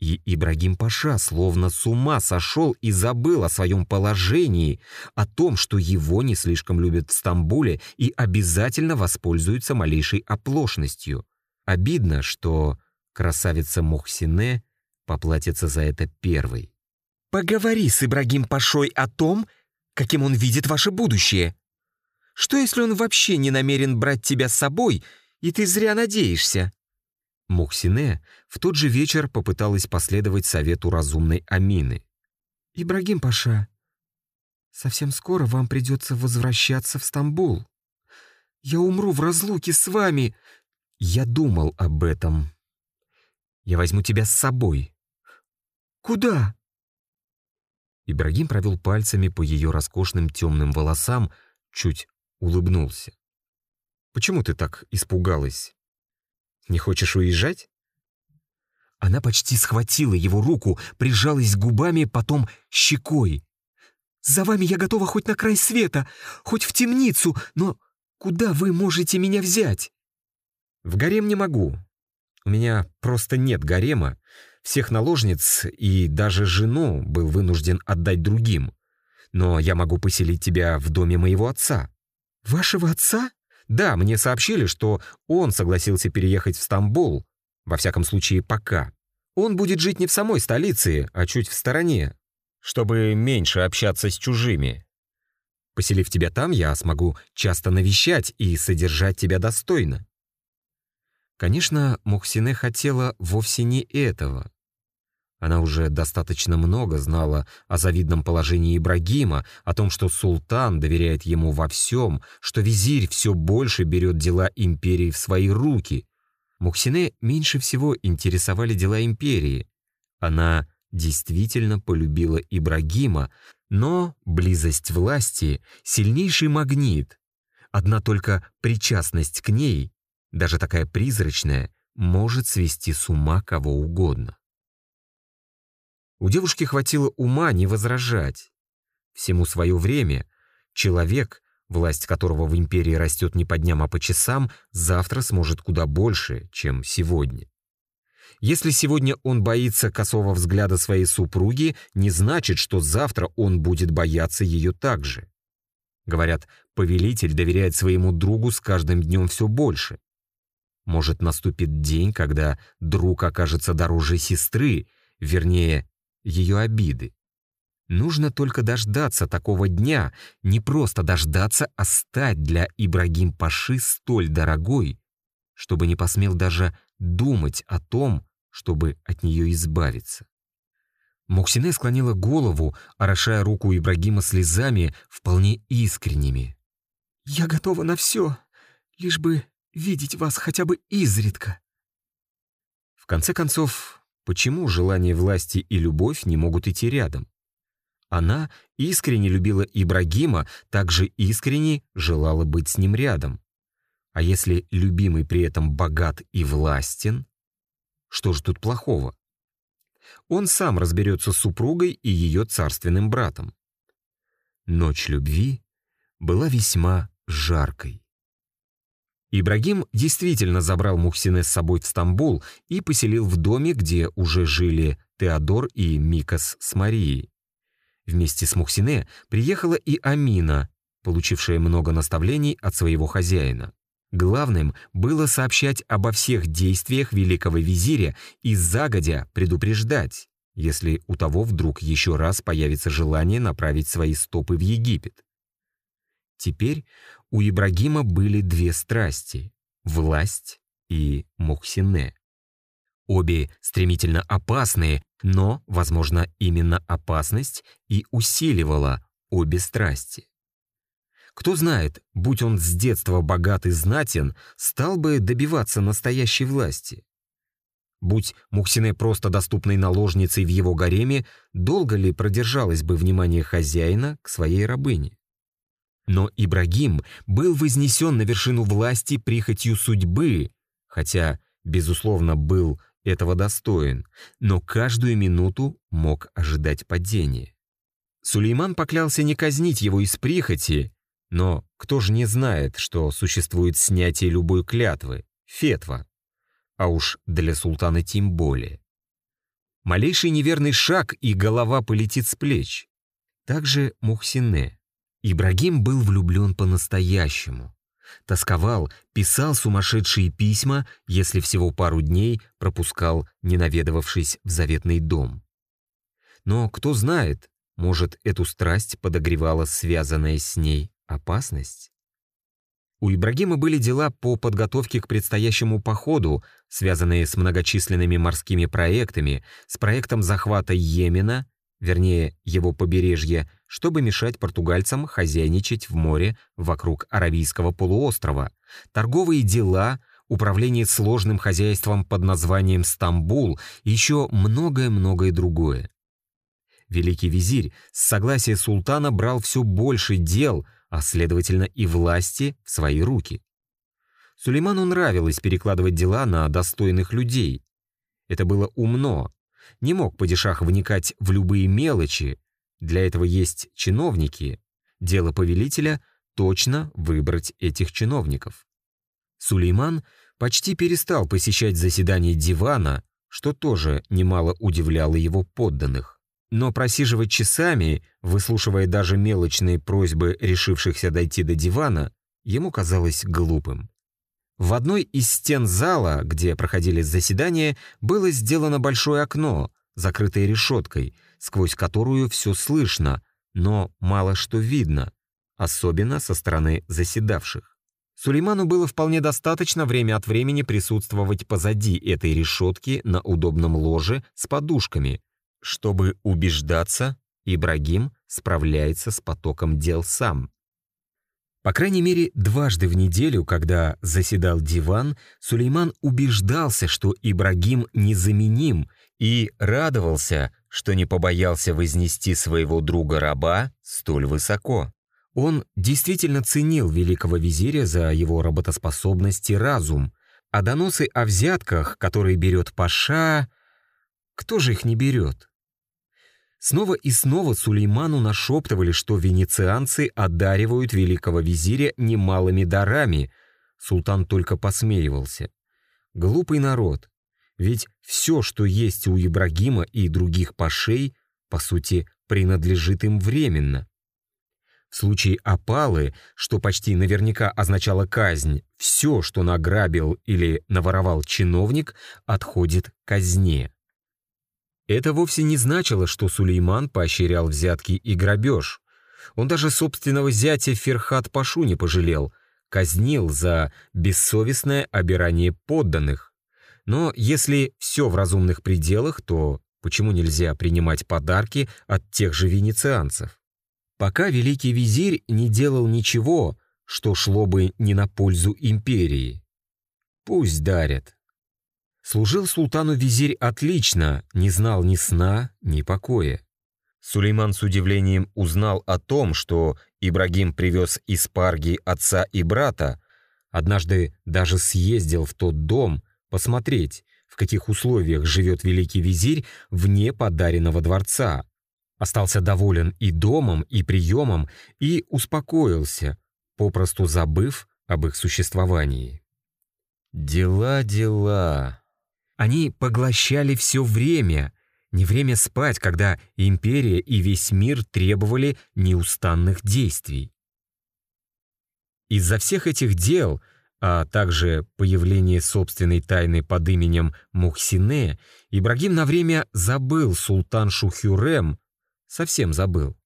И Ибрагим Паша словно с ума сошел и забыл о своем положении, о том, что его не слишком любят в Стамбуле и обязательно воспользуются малейшей оплошностью. Обидно, что красавица Мухсине поплатится за это первой. «Поговори с Ибрагим Пашой о том, каким он видит ваше будущее. Что, если он вообще не намерен брать тебя с собой, и ты зря надеешься?» Мухсине в тот же вечер попыталась последовать совету разумной Амины. «Ибрагим Паша, совсем скоро вам придется возвращаться в Стамбул. Я умру в разлуке с вами». «Я думал об этом. Я возьму тебя с собой». «Куда?» Ибрагим провел пальцами по ее роскошным темным волосам, чуть улыбнулся. «Почему ты так испугалась? Не хочешь уезжать?» Она почти схватила его руку, прижалась губами, потом щекой. «За вами я готова хоть на край света, хоть в темницу, но куда вы можете меня взять?» «В гарем не могу. У меня просто нет гарема. Всех наложниц и даже жену был вынужден отдать другим. Но я могу поселить тебя в доме моего отца». «Вашего отца?» Да, мне сообщили, что он согласился переехать в Стамбул, во всяком случае пока. Он будет жить не в самой столице, а чуть в стороне, чтобы меньше общаться с чужими. Поселив тебя там, я смогу часто навещать и содержать тебя достойно. Конечно, Мухсине хотела вовсе не этого. Она уже достаточно много знала о завидном положении Ибрагима, о том, что султан доверяет ему во всем, что визирь все больше берет дела империи в свои руки. Мухсине меньше всего интересовали дела империи. Она действительно полюбила Ибрагима, но близость власти — сильнейший магнит. Одна только причастность к ней, даже такая призрачная, может свести с ума кого угодно. У девушки хватило ума не возражать. Всему свое время человек, власть которого в империи растет не по дням, а по часам, завтра сможет куда больше, чем сегодня. Если сегодня он боится косого взгляда своей супруги, не значит, что завтра он будет бояться ее также. Говорят, повелитель доверяет своему другу с каждым днем все больше. Может, наступит день, когда друг окажется дороже сестры, вернее, ее обиды. Нужно только дождаться такого дня, не просто дождаться, а стать для Ибрагим Паши столь дорогой, чтобы не посмел даже думать о том, чтобы от нее избавиться. Мухсине склонила голову, орошая руку Ибрагима слезами, вполне искренними. «Я готова на все, лишь бы видеть вас хотя бы изредка». В конце концов, Почему желание власти и любовь не могут идти рядом? Она искренне любила Ибрагима, также искренне желала быть с ним рядом. А если любимый при этом богат и властен, что же тут плохого? Он сам разберется с супругой и ее царственным братом. Ночь любви была весьма жаркой. Ибрагим действительно забрал Мухсине с собой в Стамбул и поселил в доме, где уже жили Теодор и Микас с Марией. Вместе с Мухсине приехала и Амина, получившая много наставлений от своего хозяина. Главным было сообщать обо всех действиях великого визиря и загодя предупреждать, если у того вдруг еще раз появится желание направить свои стопы в Египет. Теперь у Ибрагима были две страсти — власть и Мухсине. Обе стремительно опасные, но, возможно, именно опасность и усиливала обе страсти. Кто знает, будь он с детства богат и знатен, стал бы добиваться настоящей власти. Будь Мухсине просто доступной наложницей в его гареме, долго ли продержалось бы внимание хозяина к своей рабыне? Но Ибрагим был вознесен на вершину власти прихотью судьбы, хотя, безусловно, был этого достоин, но каждую минуту мог ожидать падения. Сулейман поклялся не казнить его из прихоти, Но кто же не знает, что существует снятие любой клятвы, фетва, а уж для султана тем более. Малейший неверный шаг, и голова полетит с плеч. Также Мухсине. Ибрагим был влюблен по-настоящему. Тосковал, писал сумасшедшие письма, если всего пару дней пропускал, не наведывавшись в заветный дом. Но кто знает, может, эту страсть подогревала связанная с ней опасность? У Ибрагима были дела по подготовке к предстоящему походу, связанные с многочисленными морскими проектами, с проектом захвата Йемена, вернее, его побережья, чтобы мешать португальцам хозяйничать в море вокруг Аравийского полуострова, торговые дела, управление сложным хозяйством под названием Стамбул и еще многое-многое другое. Великий визирь с согласия султана брал все больше дел, а следовательно и власти в свои руки. Сулейману нравилось перекладывать дела на достойных людей. Это было умно. Не мог падишах вникать в любые мелочи. Для этого есть чиновники. Дело повелителя — точно выбрать этих чиновников. Сулейман почти перестал посещать заседания дивана, что тоже немало удивляло его подданных. Но просиживать часами, выслушивая даже мелочные просьбы решившихся дойти до дивана, ему казалось глупым. В одной из стен зала, где проходили заседания, было сделано большое окно, закрытое решеткой, сквозь которую все слышно, но мало что видно, особенно со стороны заседавших. Сулейману было вполне достаточно время от времени присутствовать позади этой решетки на удобном ложе с подушками, чтобы убеждаться, Ибрагим справляется с потоком дел сам. По крайней мере, дважды в неделю, когда заседал диван, Сулейман убеждался, что Ибрагим незаменим, и радовался, что не побоялся вознести своего друга-раба столь высоко. Он действительно ценил великого визиря за его работоспособность и разум, а доносы о взятках, которые берет Паша, кто же их не берет? Снова и снова Сулейману нашептывали, что венецианцы одаривают великого визиря немалыми дарами. Султан только посмеивался. Глупый народ. Ведь все, что есть у Ибрагима и других пашей, по сути, принадлежит им временно. В случае опалы, что почти наверняка означало казнь, все, что награбил или наворовал чиновник, отходит казне. Это вовсе не значило, что Сулейман поощрял взятки и грабеж. Он даже собственного зятя Ферхат Пашу не пожалел, казнил за бессовестное обирание подданных. Но если все в разумных пределах, то почему нельзя принимать подарки от тех же венецианцев? Пока великий визирь не делал ничего, что шло бы не на пользу империи. Пусть дарят. Служил султану визирь отлично, не знал ни сна, ни покоя. Сулейман с удивлением узнал о том, что Ибрагим привез из Парги отца и брата, однажды даже съездил в тот дом посмотреть, в каких условиях живет великий визирь вне подаренного дворца. Остался доволен и домом, и приемом, и успокоился, попросту забыв об их существовании. «Дела, дела», они поглощали все время, не время спать, когда империя и весь мир требовали неустанных действий. Из-за всех этих дел, а также появление собственной тайны под именем Мухсине, Ибрагим на время забыл султан Шухюрем, совсем забыл.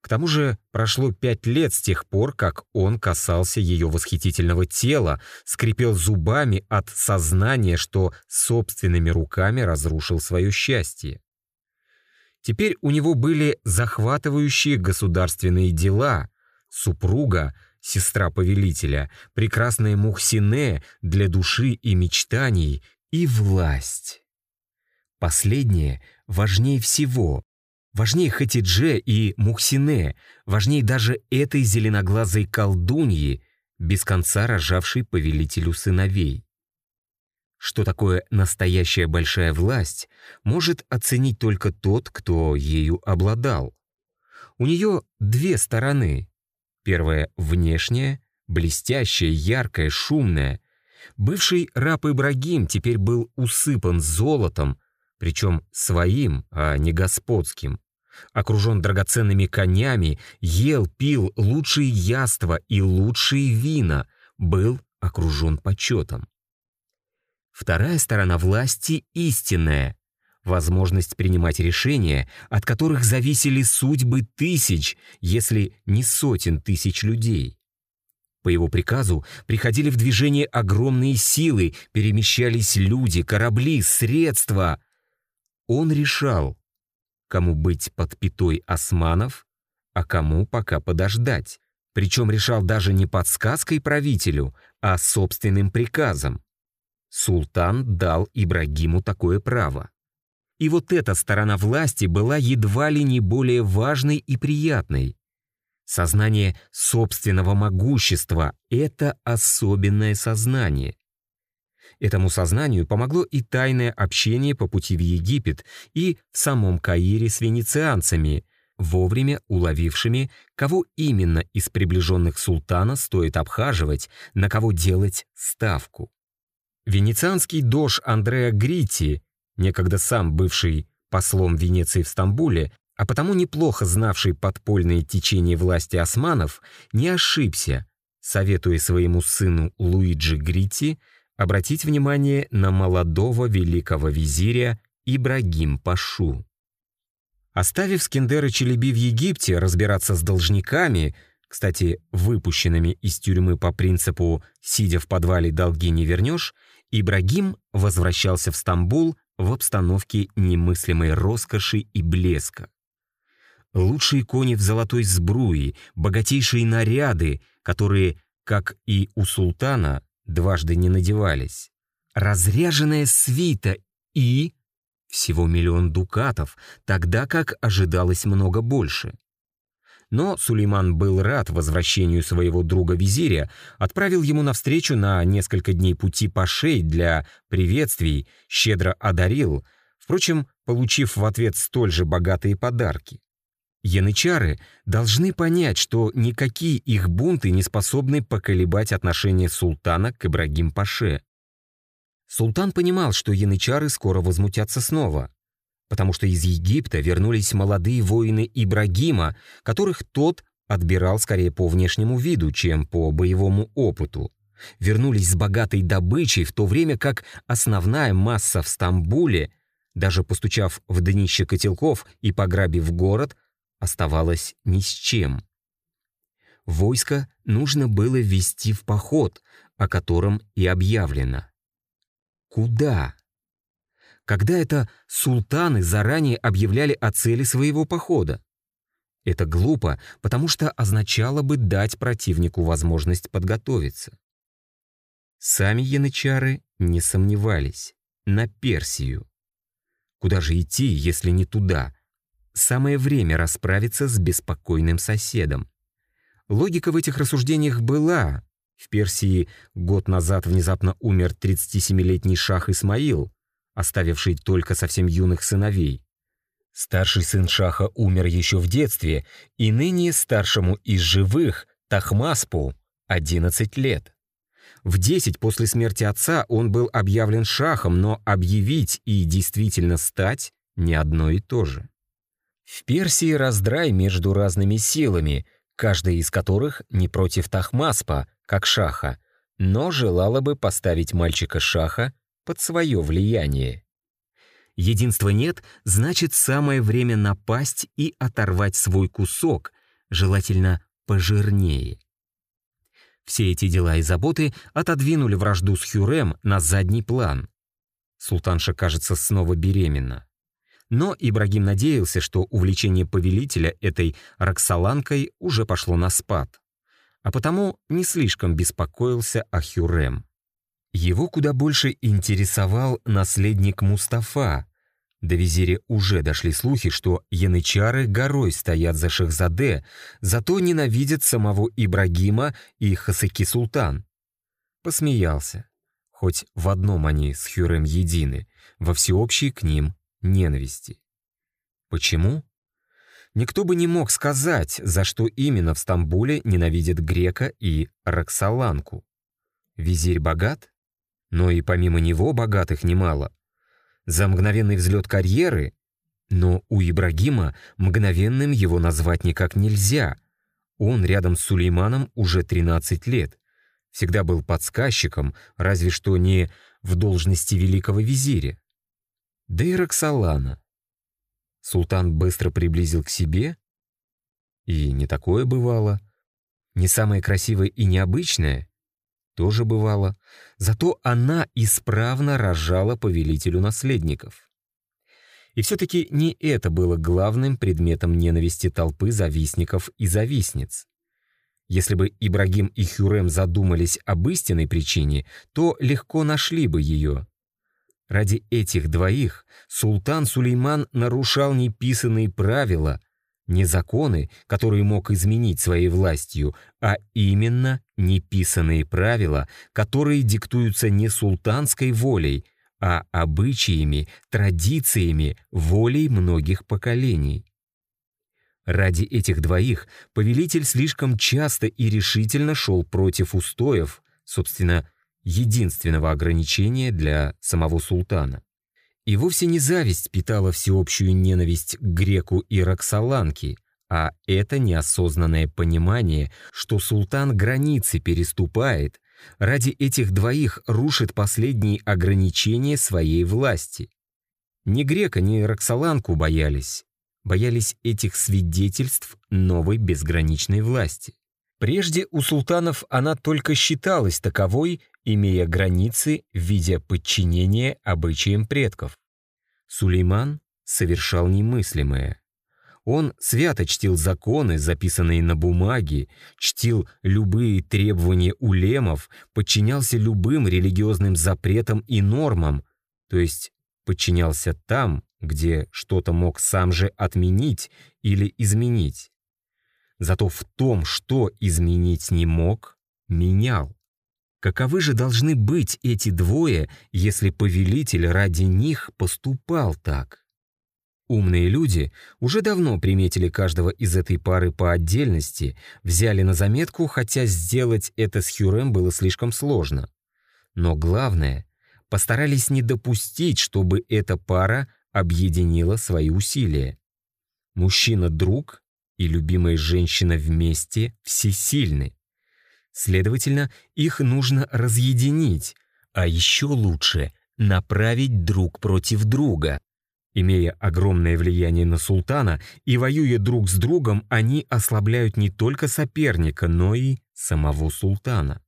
К тому же прошло пять лет с тех пор, как он касался ее восхитительного тела, скрипел зубами от сознания, что собственными руками разрушил свое счастье. Теперь у него были захватывающие государственные дела, супруга, сестра повелителя, прекрасная Мухсине для души и мечтаний, и власть. Последнее важнее всего, Важнее Хатидже и Мухсине, важнее даже этой зеленоглазой колдуньи, без конца рожавшей повелителю сыновей. Что такое настоящая большая власть, может оценить только тот, кто ею обладал. У нее две стороны. Первое — внешнее, блестящее, яркое, шумное. Бывший раб Ибрагим теперь был усыпан золотом, причем своим, а не господским. Окружен драгоценными конями, ел, пил лучшие яства и лучшие вина, был окружен почетом. Вторая сторона власти истинная, возможность принимать решения, от которых зависели судьбы тысяч, если не сотен тысяч людей. По его приказу приходили в движение огромные силы, перемещались люди, корабли, средства. Он решал, кому быть под пятой османов, а кому пока подождать. Причем решал даже не подсказкой правителю, а собственным приказом. Султан дал Ибрагиму такое право. И вот эта сторона власти была едва ли не более важной и приятной. Сознание собственного могущества — это особенное сознание. Этому сознанию помогло и тайное общение по пути в Египет и в самом Каире с венецианцами, вовремя уловившими, кого именно из приближенных султана стоит обхаживать, на кого делать ставку. Венецианский дож Андреа Грити, некогда сам бывший послом Венеции в Стамбуле, а потому неплохо знавший подпольные течения власти османов, не ошибся, советуя своему сыну Луиджи Грити обратить внимание на молодого великого визиря Ибрагим Пашу. Оставив Скендера Челеби в Египте разбираться с должниками, кстати, выпущенными из тюрьмы по принципу «сидя в подвале долги не вернешь», Ибрагим возвращался в Стамбул в обстановке немыслимой роскоши и блеска. Лучшие кони в золотой сбруи, богатейшие наряды, которые, как и у султана, дважды не надевались, разряженная свита и... всего миллион дукатов, тогда как ожидалось много больше. Но Сулейман был рад возвращению своего друга-визиря, отправил ему навстречу на несколько дней пути по шее для приветствий, щедро одарил, впрочем, получив в ответ столь же богатые подарки. Янычары должны понять, что никакие их бунты не способны поколебать отношение султана к Ибрагим-паше. Султан понимал, что янычары скоро возмутятся снова потому что из Египта вернулись молодые воины Ибрагима, которых тот отбирал скорее по внешнему виду, чем по боевому опыту. Вернулись с богатой добычей, в то время как основная масса в Стамбуле, даже постучав в днище котелков и пограбив город, оставалась ни с чем. Войско нужно было вести в поход, о котором и объявлено. Куда? Когда это султаны заранее объявляли о цели своего похода. Это глупо, потому что означало бы дать противнику возможность подготовиться. Сами янычары не сомневались. На Персию. Куда же идти, если не туда? Самое время расправиться с беспокойным соседом. Логика в этих рассуждениях была. В Персии год назад внезапно умер 37-летний шах Исмаил, оставивший только совсем юных сыновей. Старший сын Шаха умер еще в детстве, и ныне старшему из живых, Тахмаспу, 11 лет. В 10 после смерти отца он был объявлен шахом, но объявить и действительно стать — не одно и то же. В Персии раздрай между разными силами, каждая из которых не против Тахмаспа, как шаха, но желала бы поставить мальчика шаха под свое влияние. Единства нет, значит самое время напасть и оторвать свой кусок, желательно пожирнее. Все эти дела и заботы отодвинули вражду с Хюрем на задний план. Султанша, кажется, снова беременна. Но Ибрагим надеялся, что увлечение повелителя этой Роксоланкой уже пошло на спад, а потому не слишком беспокоился о Хюрем. Его куда больше интересовал наследник Мустафа. До визиря уже дошли слухи, что янычары горой стоят за Шехзаде, зато ненавидят самого Ибрагима и Хасыки Султан. Посмеялся. Хоть в одном они с Хюрем едины, во всеобщей к ним ненависти. Почему? Никто бы не мог сказать, за что именно в Стамбуле ненавидят грека и Роксоланку. Визирь богат, но и помимо него богатых немало. За мгновенный взлет карьеры, но у Ибрагима мгновенным его назвать никак нельзя. Он рядом с Сулейманом уже 13 лет. Всегда был подсказчиком, разве что не в должности великого визиря. Да и Роксолана. Султан быстро приблизил к себе. И не такое бывало. Не самое красивое и необычное тоже бывало. Зато она исправно рожала повелителю наследников. И все-таки не это было главным предметом ненависти толпы завистников и завистниц. Если бы Ибрагим и Хюрем задумались об истинной причине, то легко нашли бы ее. Ради этих двоих султан Сулейман нарушал неписанные правила, не законы, которые мог изменить своей властью, а именно неписанные правила, которые диктуются не султанской волей, а обычаями, традициями, волей многих поколений. Ради этих двоих повелитель слишком часто и решительно шел против устоев, собственно, единственного ограничения для самого султана. И вовсе не зависть питала всеобщую ненависть к греку и Роксоланке, а это неосознанное понимание, что султан границы переступает, ради этих двоих рушит последние ограничения своей власти. Ни грека, ни Роксоланку боялись, боялись этих свидетельств новой безграничной власти. Прежде у султанов она только считалась таковой имея границы в виде подчинения обычаям предков. Сулейман совершал немыслимое. Он свято чтил законы, записанные на бумаге, чтил любые требования улемов, подчинялся любым религиозным запретам и нормам, то есть подчинялся там, где что-то мог сам же отменить или изменить. Зато в том, что изменить не мог, менял. Каковы же должны быть эти двое, если повелитель ради них поступал так? Умные люди уже давно приметили каждого из этой пары по отдельности, взяли на заметку, хотя сделать это с Хюрем было слишком сложно. Но главное, постарались не допустить, чтобы эта пара объединила свои усилия. Мужчина-друг и любимая женщина вместе всесильны. Следовательно, их нужно разъединить, а еще лучше направить друг против друга. Имея огромное влияние на султана и воюя друг с другом, они ослабляют не только соперника, но и самого султана.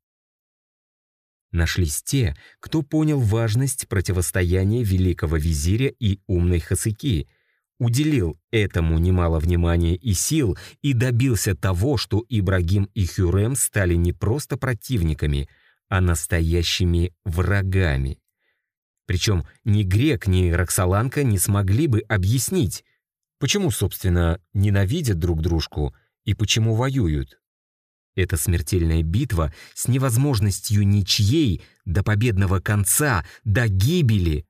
Нашлись те, кто понял важность противостояния великого визиря и умной хасыки – уделил этому немало внимания и сил и добился того, что Ибрагим и Хюрем стали не просто противниками, а настоящими врагами. Причем ни Грек, ни Роксоланка не смогли бы объяснить, почему, собственно, ненавидят друг дружку и почему воюют. Эта смертельная битва с невозможностью ничьей до победного конца, до гибели —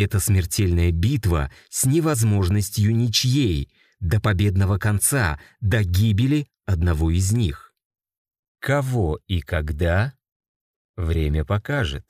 это смертельная битва с невозможностью ничьей, до победного конца, до гибели одного из них. Кого и когда время покажет.